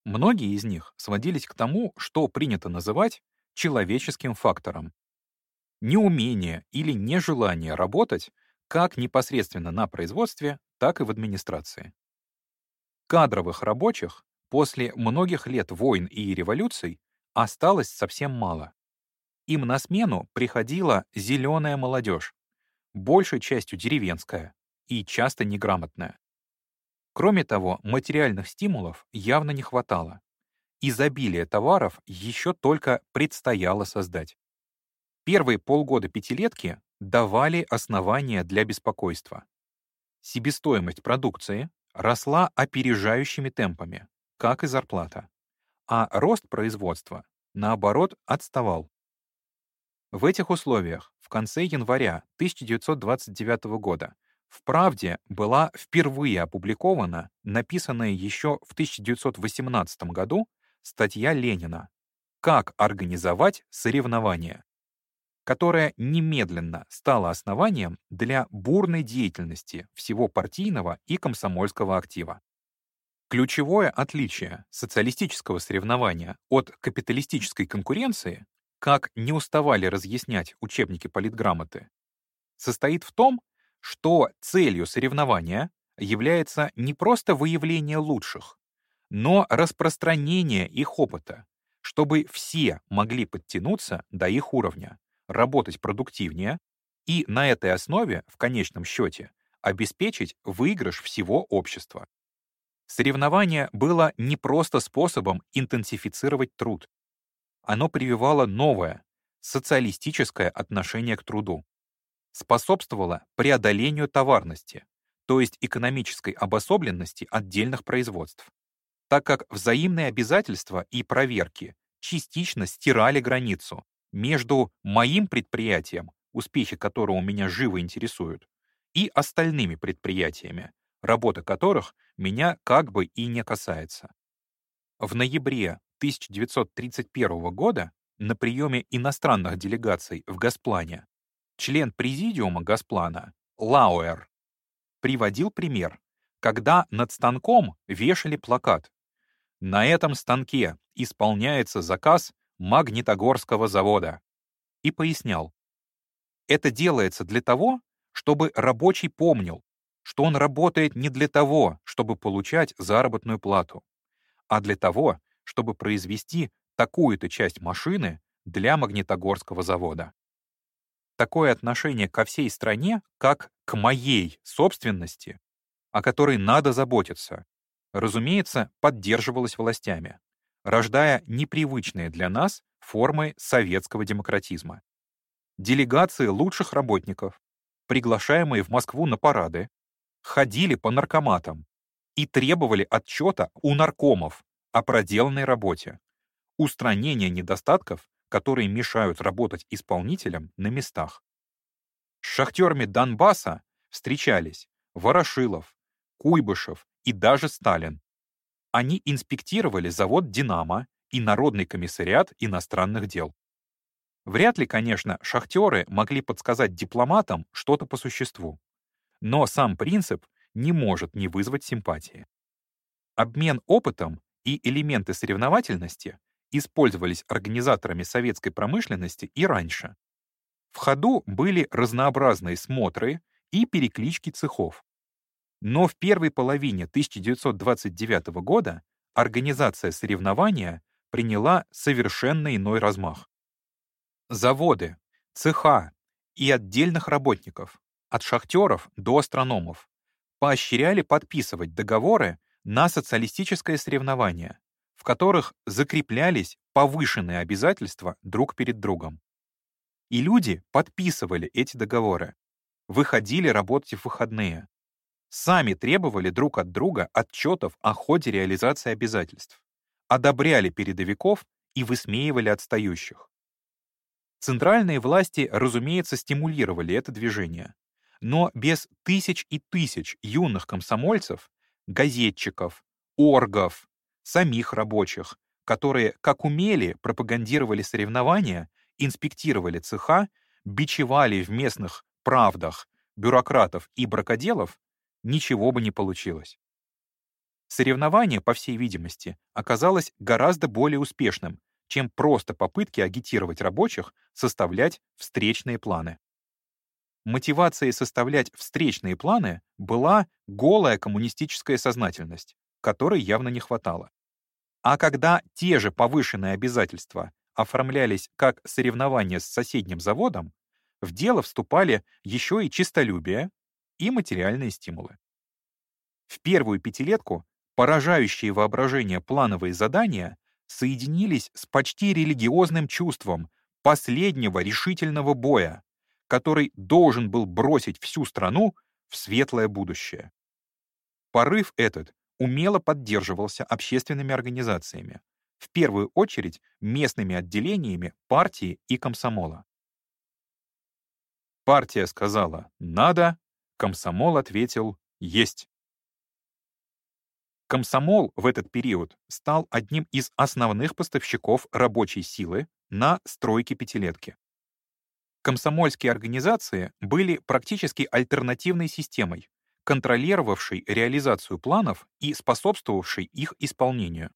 Многие из них сводились к тому, что принято называть человеческим фактором, неумение или нежелание работать как непосредственно на производстве, так и в администрации. Кадровых рабочих после многих лет войн и революций осталось совсем мало. Им на смену приходила зеленая молодежь, большей частью деревенская и часто неграмотная. Кроме того, материальных стимулов явно не хватало. Изобилие товаров еще только предстояло создать. Первые полгода пятилетки давали основания для беспокойства. Себестоимость продукции росла опережающими темпами, как и зарплата, а рост производства, наоборот, отставал. В этих условиях в конце января 1929 года в «Правде» была впервые опубликована написанная еще в 1918 году статья Ленина «Как организовать соревнования», которая немедленно стала основанием для бурной деятельности всего партийного и комсомольского актива. Ключевое отличие социалистического соревнования от капиталистической конкуренции, как не уставали разъяснять учебники политграмоты, состоит в том, что целью соревнования является не просто выявление лучших, но распространение их опыта, чтобы все могли подтянуться до их уровня, работать продуктивнее и на этой основе, в конечном счете, обеспечить выигрыш всего общества. Соревнование было не просто способом интенсифицировать труд. Оно прививало новое, социалистическое отношение к труду. Способствовало преодолению товарности, то есть экономической обособленности отдельных производств, так как взаимные обязательства и проверки частично стирали границу между моим предприятием, успехи которого меня живо интересуют, и остальными предприятиями, работа которых меня как бы и не касается. В ноябре 1931 года на приеме иностранных делегаций в Госплане член президиума Госплана Лауэр приводил пример, когда над станком вешали плакат «На этом станке исполняется заказ Магнитогорского завода. И пояснял. Это делается для того, чтобы рабочий помнил, что он работает не для того, чтобы получать заработную плату, а для того, чтобы произвести такую-то часть машины для Магнитогорского завода. Такое отношение ко всей стране, как к моей собственности, о которой надо заботиться, разумеется, поддерживалось властями рождая непривычные для нас формы советского демократизма. Делегации лучших работников, приглашаемые в Москву на парады, ходили по наркоматам и требовали отчета у наркомов о проделанной работе, устранения недостатков, которые мешают работать исполнителям на местах. С шахтерами Донбасса встречались Ворошилов, Куйбышев и даже Сталин. Они инспектировали завод «Динамо» и Народный комиссариат иностранных дел. Вряд ли, конечно, шахтеры могли подсказать дипломатам что-то по существу. Но сам принцип не может не вызвать симпатии. Обмен опытом и элементы соревновательности использовались организаторами советской промышленности и раньше. В ходу были разнообразные смотры и переклички цехов. Но в первой половине 1929 года организация соревнования приняла совершенно иной размах. Заводы, цеха и отдельных работников, от шахтеров до астрономов, поощряли подписывать договоры на социалистическое соревнование, в которых закреплялись повышенные обязательства друг перед другом. И люди подписывали эти договоры, выходили работать в выходные, сами требовали друг от друга отчетов о ходе реализации обязательств, одобряли передовиков и высмеивали отстающих. Центральные власти, разумеется, стимулировали это движение, но без тысяч и тысяч юных комсомольцев, газетчиков, оргов, самих рабочих, которые, как умели, пропагандировали соревнования, инспектировали цеха, бичевали в местных правдах бюрократов и бракоделов, ничего бы не получилось. Соревнование, по всей видимости, оказалось гораздо более успешным, чем просто попытки агитировать рабочих составлять встречные планы. Мотивацией составлять встречные планы была голая коммунистическая сознательность, которой явно не хватало. А когда те же повышенные обязательства оформлялись как соревнования с соседним заводом, в дело вступали еще и чистолюбие и материальные стимулы. В первую пятилетку поражающие воображение плановые задания соединились с почти религиозным чувством последнего решительного боя, который должен был бросить всю страну в светлое будущее. Порыв этот умело поддерживался общественными организациями, в первую очередь местными отделениями партии и комсомола. Партия сказала «надо», комсомол ответил «есть». Комсомол в этот период стал одним из основных поставщиков рабочей силы на стройке пятилетки. Комсомольские организации были практически альтернативной системой, контролировавшей реализацию планов и способствовавшей их исполнению.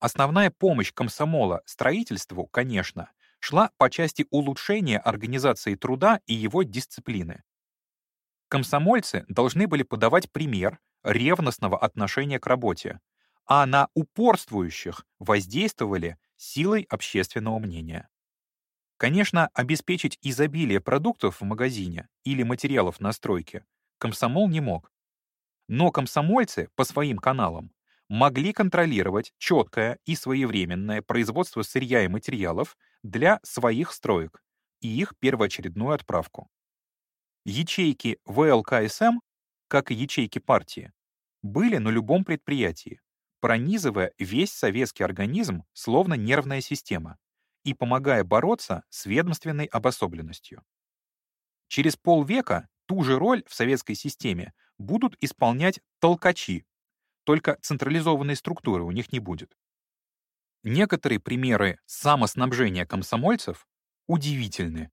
Основная помощь комсомола строительству, конечно, шла по части улучшения организации труда и его дисциплины. Комсомольцы должны были подавать пример ревностного отношения к работе, а на упорствующих воздействовали силой общественного мнения. Конечно, обеспечить изобилие продуктов в магазине или материалов на стройке комсомол не мог. Но комсомольцы по своим каналам могли контролировать четкое и своевременное производство сырья и материалов для своих строек и их первоочередную отправку. Ячейки ВЛКСМ, как и ячейки партии, были на любом предприятии, пронизывая весь советский организм словно нервная система и помогая бороться с ведомственной обособленностью. Через полвека ту же роль в советской системе будут исполнять толкачи, только централизованной структуры у них не будет. Некоторые примеры самоснабжения комсомольцев удивительны.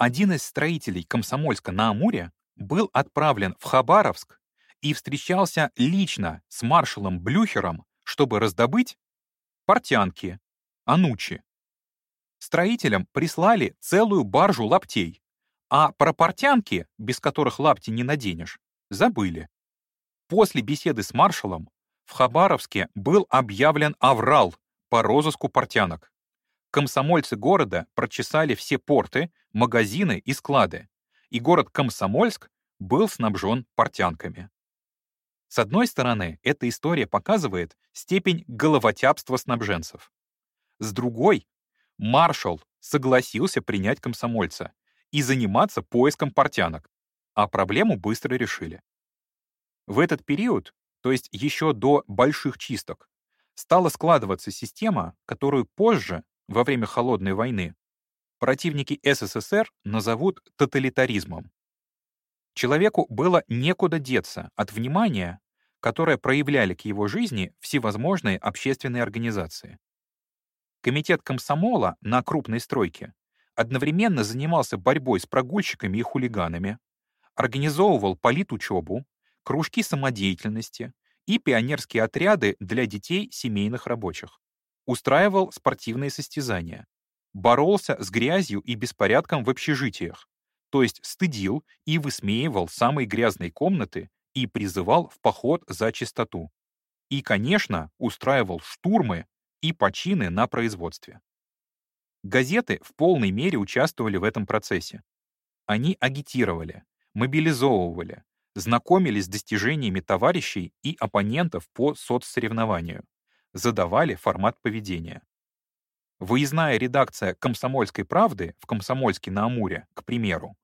Один из строителей Комсомольска на Амуре был отправлен в Хабаровск и встречался лично с маршалом Блюхером, чтобы раздобыть портянки, анучи. Строителям прислали целую баржу лаптей, а про портянки, без которых лапти не наденешь, забыли. После беседы с маршалом в Хабаровске был объявлен аврал по розыску портянок. Комсомольцы города прочесали все порты, магазины и склады, и город Комсомольск был снабжен портянками. С одной стороны, эта история показывает степень головотяпства снабженцев. С другой, маршал согласился принять комсомольца и заниматься поиском портянок, а проблему быстро решили. В этот период то есть еще до больших чисток, стала складываться система, которую позже, во время Холодной войны, противники СССР назовут тоталитаризмом. Человеку было некуда деться от внимания, которое проявляли к его жизни всевозможные общественные организации. Комитет комсомола на крупной стройке одновременно занимался борьбой с прогульщиками и хулиганами, организовывал политучебу, кружки самодеятельности и пионерские отряды для детей семейных рабочих, устраивал спортивные состязания, боролся с грязью и беспорядком в общежитиях, то есть стыдил и высмеивал самые грязные комнаты и призывал в поход за чистоту. И, конечно, устраивал штурмы и почины на производстве. Газеты в полной мере участвовали в этом процессе. Они агитировали, мобилизовывали, знакомились с достижениями товарищей и оппонентов по соцсоревнованию, задавали формат поведения. Выездная редакция «Комсомольской правды» в Комсомольске на Амуре, к примеру,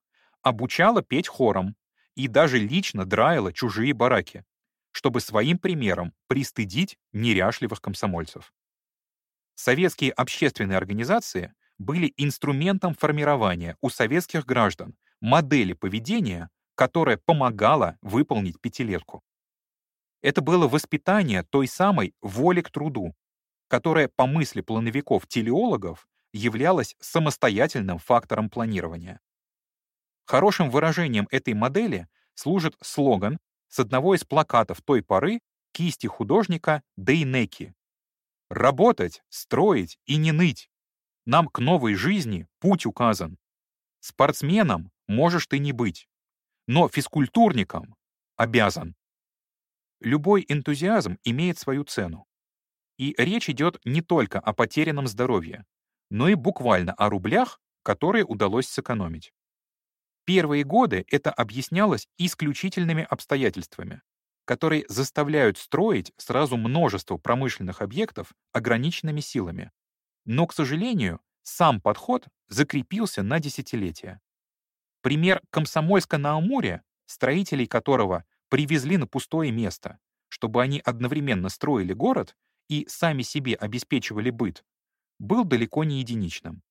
обучала петь хором и даже лично драила чужие бараки, чтобы своим примером пристыдить неряшливых комсомольцев. Советские общественные организации были инструментом формирования у советских граждан модели поведения, которая помогала выполнить пятилетку. Это было воспитание той самой воли к труду, которая, по мысли плановиков-телеологов, являлась самостоятельным фактором планирования. Хорошим выражением этой модели служит слоган с одного из плакатов той поры кисти художника Дейнеки Работать, строить и не ныть. Нам к новой жизни путь указан. Спортсменом можешь ты не быть, но физкультурником обязан. Любой энтузиазм имеет свою цену. И речь идет не только о потерянном здоровье, но и буквально о рублях, которые удалось сэкономить. Первые годы это объяснялось исключительными обстоятельствами которые заставляют строить сразу множество промышленных объектов ограниченными силами. Но, к сожалению, сам подход закрепился на десятилетия. Пример Комсомольска на Амуре, строителей которого привезли на пустое место, чтобы они одновременно строили город и сами себе обеспечивали быт, был далеко не единичным.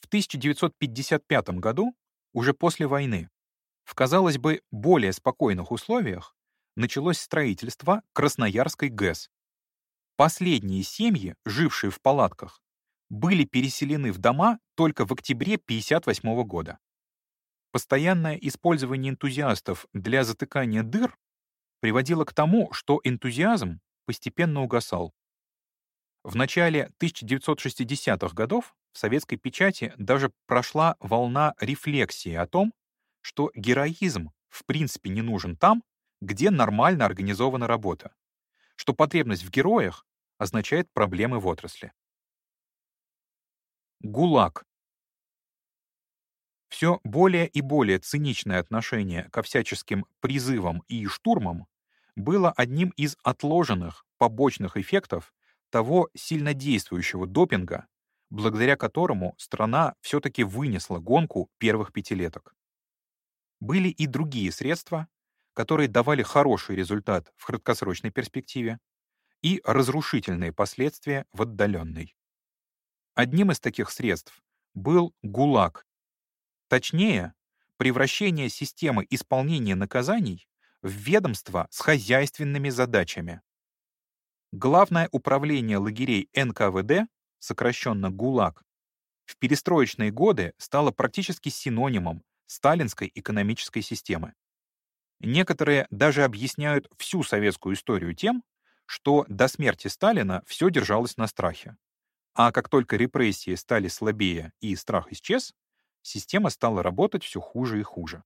В 1955 году, уже после войны, в, казалось бы, более спокойных условиях, началось строительство Красноярской ГЭС. Последние семьи, жившие в палатках, были переселены в дома только в октябре 1958 года. Постоянное использование энтузиастов для затыкания дыр приводило к тому, что энтузиазм постепенно угасал. В начале 1960-х годов в советской печати даже прошла волна рефлексии о том, что героизм в принципе не нужен там, где нормально организована работа, что потребность в героях означает проблемы в отрасли. ГУЛАГ. Все более и более циничное отношение ко всяческим призывам и штурмам было одним из отложенных побочных эффектов того сильнодействующего допинга, благодаря которому страна все-таки вынесла гонку первых пятилеток. Были и другие средства, которые давали хороший результат в краткосрочной перспективе и разрушительные последствия в отдаленной. Одним из таких средств был ГУЛАГ, точнее, превращение системы исполнения наказаний в ведомство с хозяйственными задачами. Главное управление лагерей НКВД, сокращенно ГУЛАГ, в перестроечные годы стало практически синонимом сталинской экономической системы. Некоторые даже объясняют всю советскую историю тем, что до смерти Сталина все держалось на страхе. А как только репрессии стали слабее и страх исчез, система стала работать все хуже и хуже.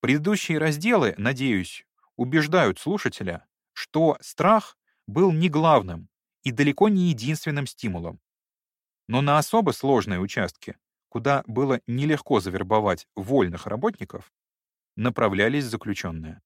Предыдущие разделы, надеюсь, убеждают слушателя, что страх был не главным и далеко не единственным стимулом. Но на особо сложные участки, куда было нелегко завербовать вольных работников, направлялись заключенные.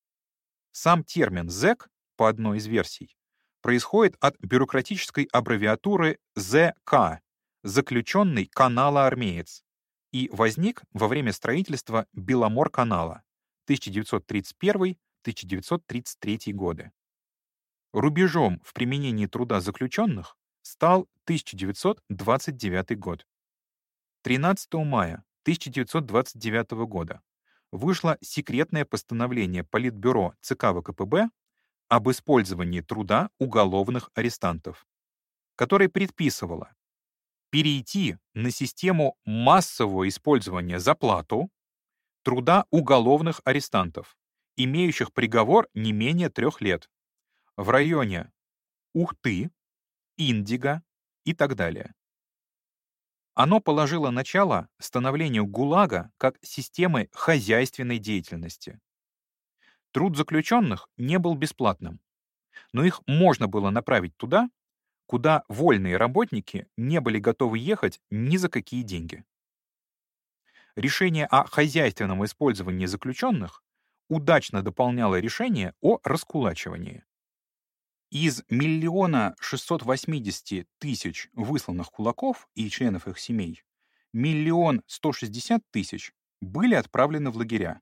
Сам термин «зэк», по одной из версий, происходит от бюрократической аббревиатуры ЗК — заключенный канала-армеец, и возник во время строительства Беломор-канала 1931-1933 годы. Рубежом в применении труда заключенных стал 1929 год. 13 мая 1929 года вышло секретное постановление Политбюро ЦК ВКПБ об использовании труда уголовных арестантов, которое предписывало перейти на систему массового использования за плату труда уголовных арестантов, имеющих приговор не менее трех лет, в районе Ухты, Индиго и так далее. Оно положило начало становлению ГУЛАГа как системы хозяйственной деятельности. Труд заключенных не был бесплатным, но их можно было направить туда, куда вольные работники не были готовы ехать ни за какие деньги. Решение о хозяйственном использовании заключенных удачно дополняло решение о раскулачивании. Из миллиона 680 тысяч высланных кулаков и членов их семей, миллион 160 тысяч были отправлены в лагеря,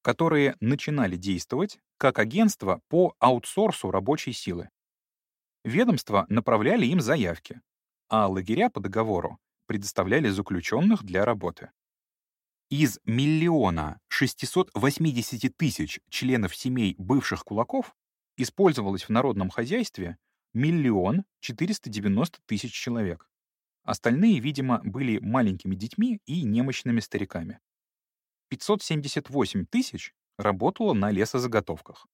которые начинали действовать как агентство по аутсорсу рабочей силы. Ведомства направляли им заявки, а лагеря по договору предоставляли заключенных для работы. Из миллиона 680 тысяч членов семей бывших кулаков использовалось в народном хозяйстве миллион 490 тысяч человек. Остальные, видимо, были маленькими детьми и немощными стариками. 578 тысяч работало на лесозаготовках.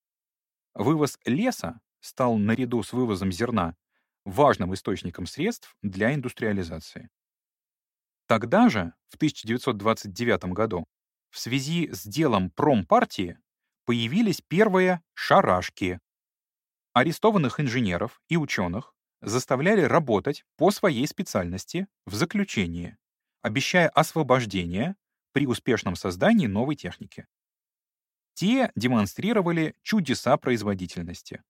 Вывоз леса стал наряду с вывозом зерна важным источником средств для индустриализации. Тогда же, в 1929 году, в связи с делом промпартии появились первые «шарашки», Арестованных инженеров и ученых заставляли работать по своей специальности в заключении, обещая освобождение при успешном создании новой техники. Те демонстрировали чудеса производительности.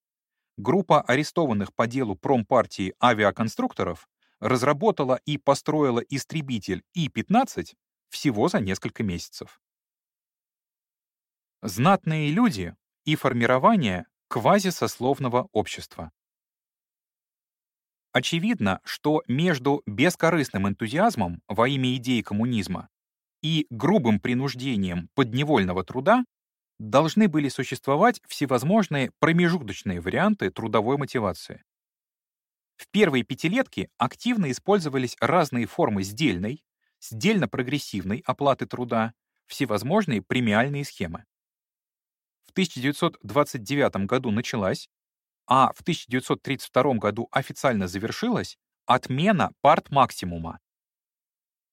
Группа арестованных по делу промпартии авиаконструкторов разработала и построила истребитель И-15 всего за несколько месяцев. Знатные люди и формирование квазисословного общества. Очевидно, что между бескорыстным энтузиазмом во имя идеи коммунизма и грубым принуждением подневольного труда должны были существовать всевозможные промежуточные варианты трудовой мотивации. В первые пятилетки активно использовались разные формы сдельной, сдельно-прогрессивной оплаты труда, всевозможные премиальные схемы в 1929 году началась, а в 1932 году официально завершилась отмена парт-максимума.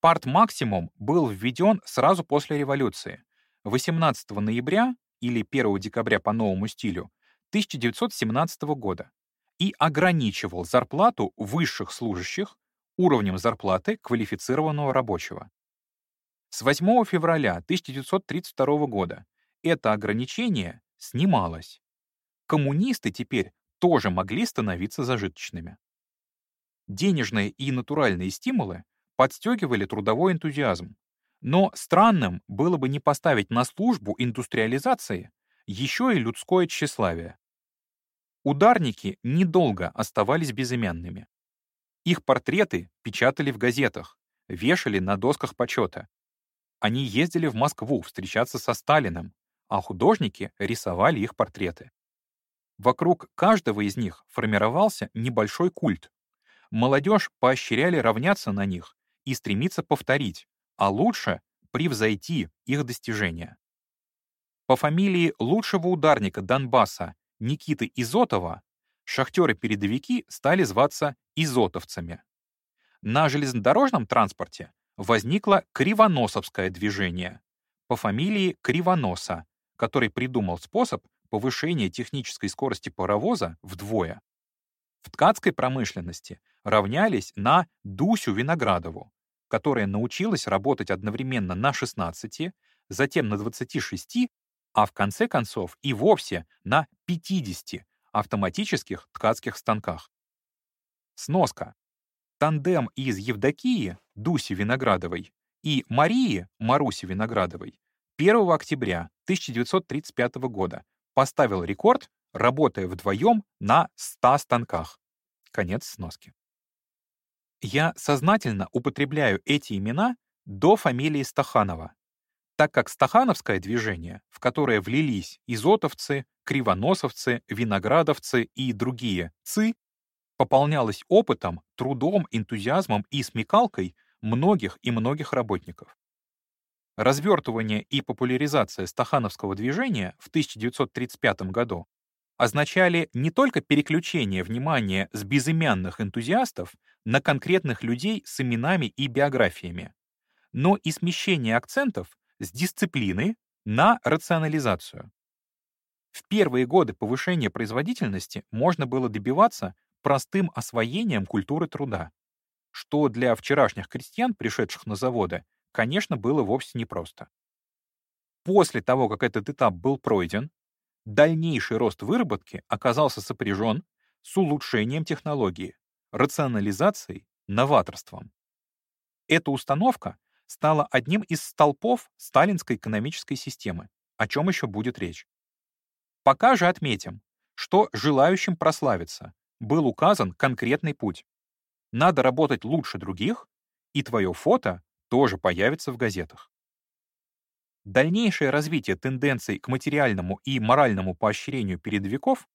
Парт-максимум был введен сразу после революции, 18 ноября или 1 декабря по новому стилю 1917 года и ограничивал зарплату высших служащих уровнем зарплаты квалифицированного рабочего. С 8 февраля 1932 года это ограничение снималось. Коммунисты теперь тоже могли становиться зажиточными. Денежные и натуральные стимулы подстегивали трудовой энтузиазм, но странным было бы не поставить на службу индустриализации еще и людское тщеславие. Ударники недолго оставались безымянными. Их портреты печатали в газетах, вешали на досках почета. Они ездили в Москву встречаться со Сталиным, а художники рисовали их портреты. Вокруг каждого из них формировался небольшой культ. Молодежь поощряли равняться на них и стремиться повторить, а лучше превзойти их достижения. По фамилии лучшего ударника Донбасса Никиты Изотова шахтеры-передовики стали зваться изотовцами. На железнодорожном транспорте возникло Кривоносовское движение по фамилии Кривоноса, который придумал способ повышения технической скорости паровоза вдвое. В ткацкой промышленности равнялись на Дусю Виноградову, которая научилась работать одновременно на 16, затем на 26, а в конце концов и вовсе на 50 автоматических ткацких станках. Сноска. Тандем из Евдокии, Дуси Виноградовой, и Марии, Маруси Виноградовой 1 октября 1935 года поставил рекорд, работая вдвоем на 100 станках. Конец сноски. Я сознательно употребляю эти имена до фамилии Стаханова, так как стахановское движение, в которое влились изотовцы, кривоносовцы, виноградовцы и другие цы, пополнялось опытом, трудом, энтузиазмом и смекалкой многих и многих работников. Развертывание и популяризация стахановского движения в 1935 году означали не только переключение внимания с безымянных энтузиастов на конкретных людей с именами и биографиями, но и смещение акцентов с дисциплины на рационализацию. В первые годы повышения производительности можно было добиваться простым освоением культуры труда, что для вчерашних крестьян, пришедших на заводы, конечно, было вовсе непросто. После того, как этот этап был пройден, дальнейший рост выработки оказался сопряжен с улучшением технологии, рационализацией, новаторством. Эта установка стала одним из столпов сталинской экономической системы, о чем еще будет речь. Пока же отметим, что желающим прославиться был указан конкретный путь. Надо работать лучше других, и твое фото тоже появится в газетах. Дальнейшее развитие тенденций к материальному и моральному поощрению передовиков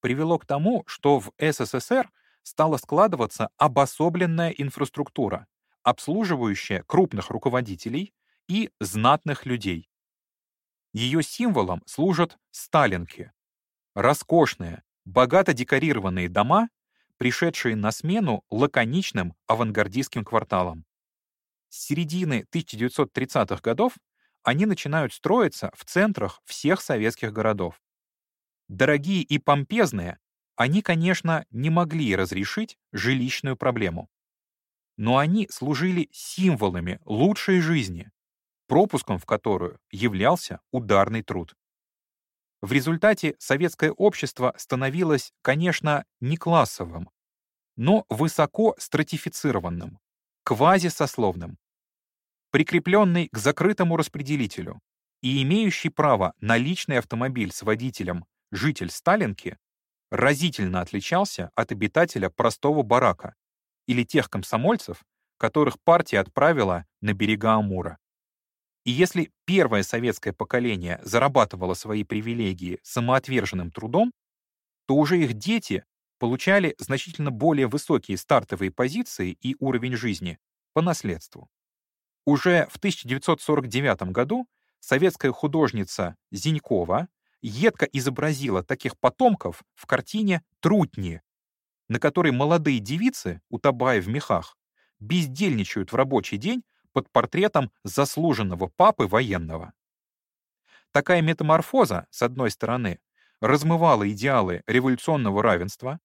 привело к тому, что в СССР стала складываться обособленная инфраструктура, обслуживающая крупных руководителей и знатных людей. Ее символом служат сталинки — роскошные, богато декорированные дома, пришедшие на смену лаконичным авангардистским кварталам. С середины 1930-х годов они начинают строиться в центрах всех советских городов. Дорогие и помпезные, они, конечно, не могли разрешить жилищную проблему. Но они служили символами лучшей жизни, пропуском в которую являлся ударный труд. В результате советское общество становилось, конечно, не классовым, но высоко стратифицированным, квазисословным, прикрепленный к закрытому распределителю и имеющий право на личный автомобиль с водителем житель Сталинки разительно отличался от обитателя простого барака или тех комсомольцев, которых партия отправила на берега Амура. И если первое советское поколение зарабатывало свои привилегии самоотверженным трудом, то уже их дети получали значительно более высокие стартовые позиции и уровень жизни по наследству. Уже в 1949 году советская художница Зинькова едко изобразила таких потомков в картине «Трутни», на которой молодые девицы, утопая в мехах, бездельничают в рабочий день под портретом заслуженного папы военного. Такая метаморфоза, с одной стороны, размывала идеалы революционного равенства,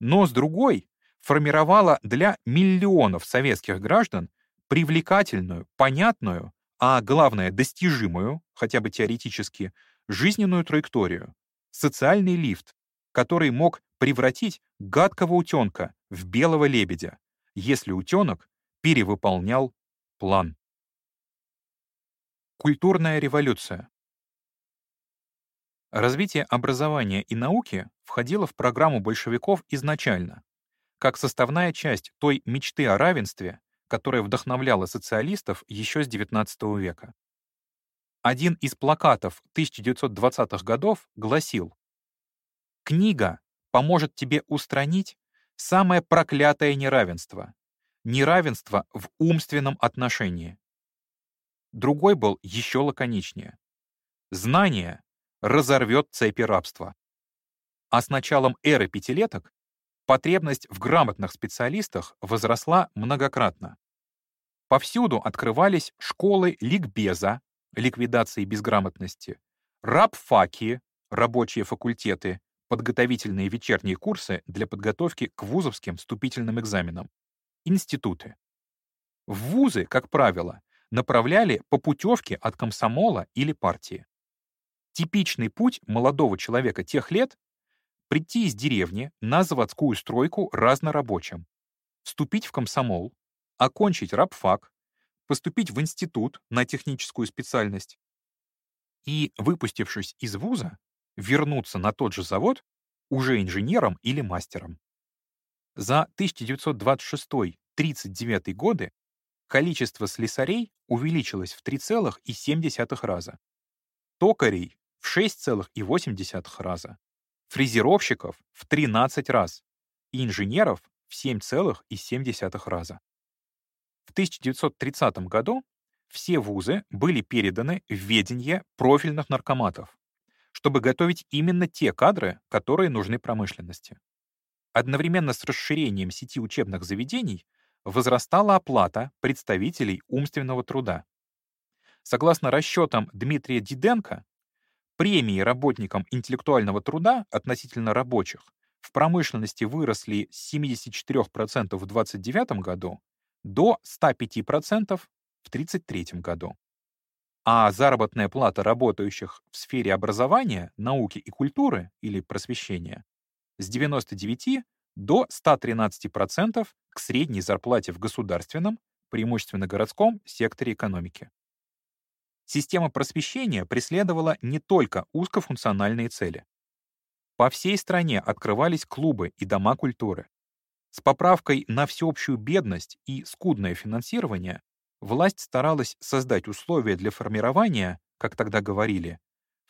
но с другой формировала для миллионов советских граждан привлекательную, понятную, а главное достижимую, хотя бы теоретически, жизненную траекторию, социальный лифт, который мог превратить гадкого утенка в белого лебедя, если утенок перевыполнял план. Культурная революция. Развитие образования и науки входило в программу большевиков изначально, как составная часть той мечты о равенстве, которая вдохновляла социалистов еще с XIX века. Один из плакатов 1920-х годов гласил «Книга поможет тебе устранить самое проклятое неравенство, неравенство в умственном отношении. Другой был еще лаконичнее. Знание разорвет цепи рабства. А с началом эры пятилеток потребность в грамотных специалистах возросла многократно. Повсюду открывались школы ликбеза, ликвидации безграмотности, рабфаки, рабочие факультеты, подготовительные вечерние курсы для подготовки к вузовским вступительным экзаменам, институты. В вузы, как правило, направляли по путевке от комсомола или партии. Типичный путь молодого человека тех лет — прийти из деревни на заводскую стройку разнорабочим, вступить в комсомол, окончить рабфак, поступить в институт на техническую специальность и, выпустившись из вуза, вернуться на тот же завод уже инженером или мастером. За 1926-39 годы количество слесарей увеличилось в 3,7 раза, токарей — в 6,8 раза, фрезеровщиков — в 13 раз, и инженеров в 7,7 раза. В 1930 году все вузы были переданы в ведение профильных наркоматов, чтобы готовить именно те кадры, которые нужны промышленности. Одновременно с расширением сети учебных заведений возрастала оплата представителей умственного труда. Согласно расчетам Дмитрия Диденко, премии работникам интеллектуального труда относительно рабочих в промышленности выросли с 74% в 29 году до 105% в 1933 году. А заработная плата работающих в сфере образования, науки и культуры или просвещения с 99 до 113% к средней зарплате в государственном, преимущественно городском, секторе экономики. Система просвещения преследовала не только узкофункциональные цели. По всей стране открывались клубы и дома культуры. С поправкой на всеобщую бедность и скудное финансирование власть старалась создать условия для формирования, как тогда говорили,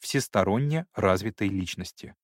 всесторонне развитой личности.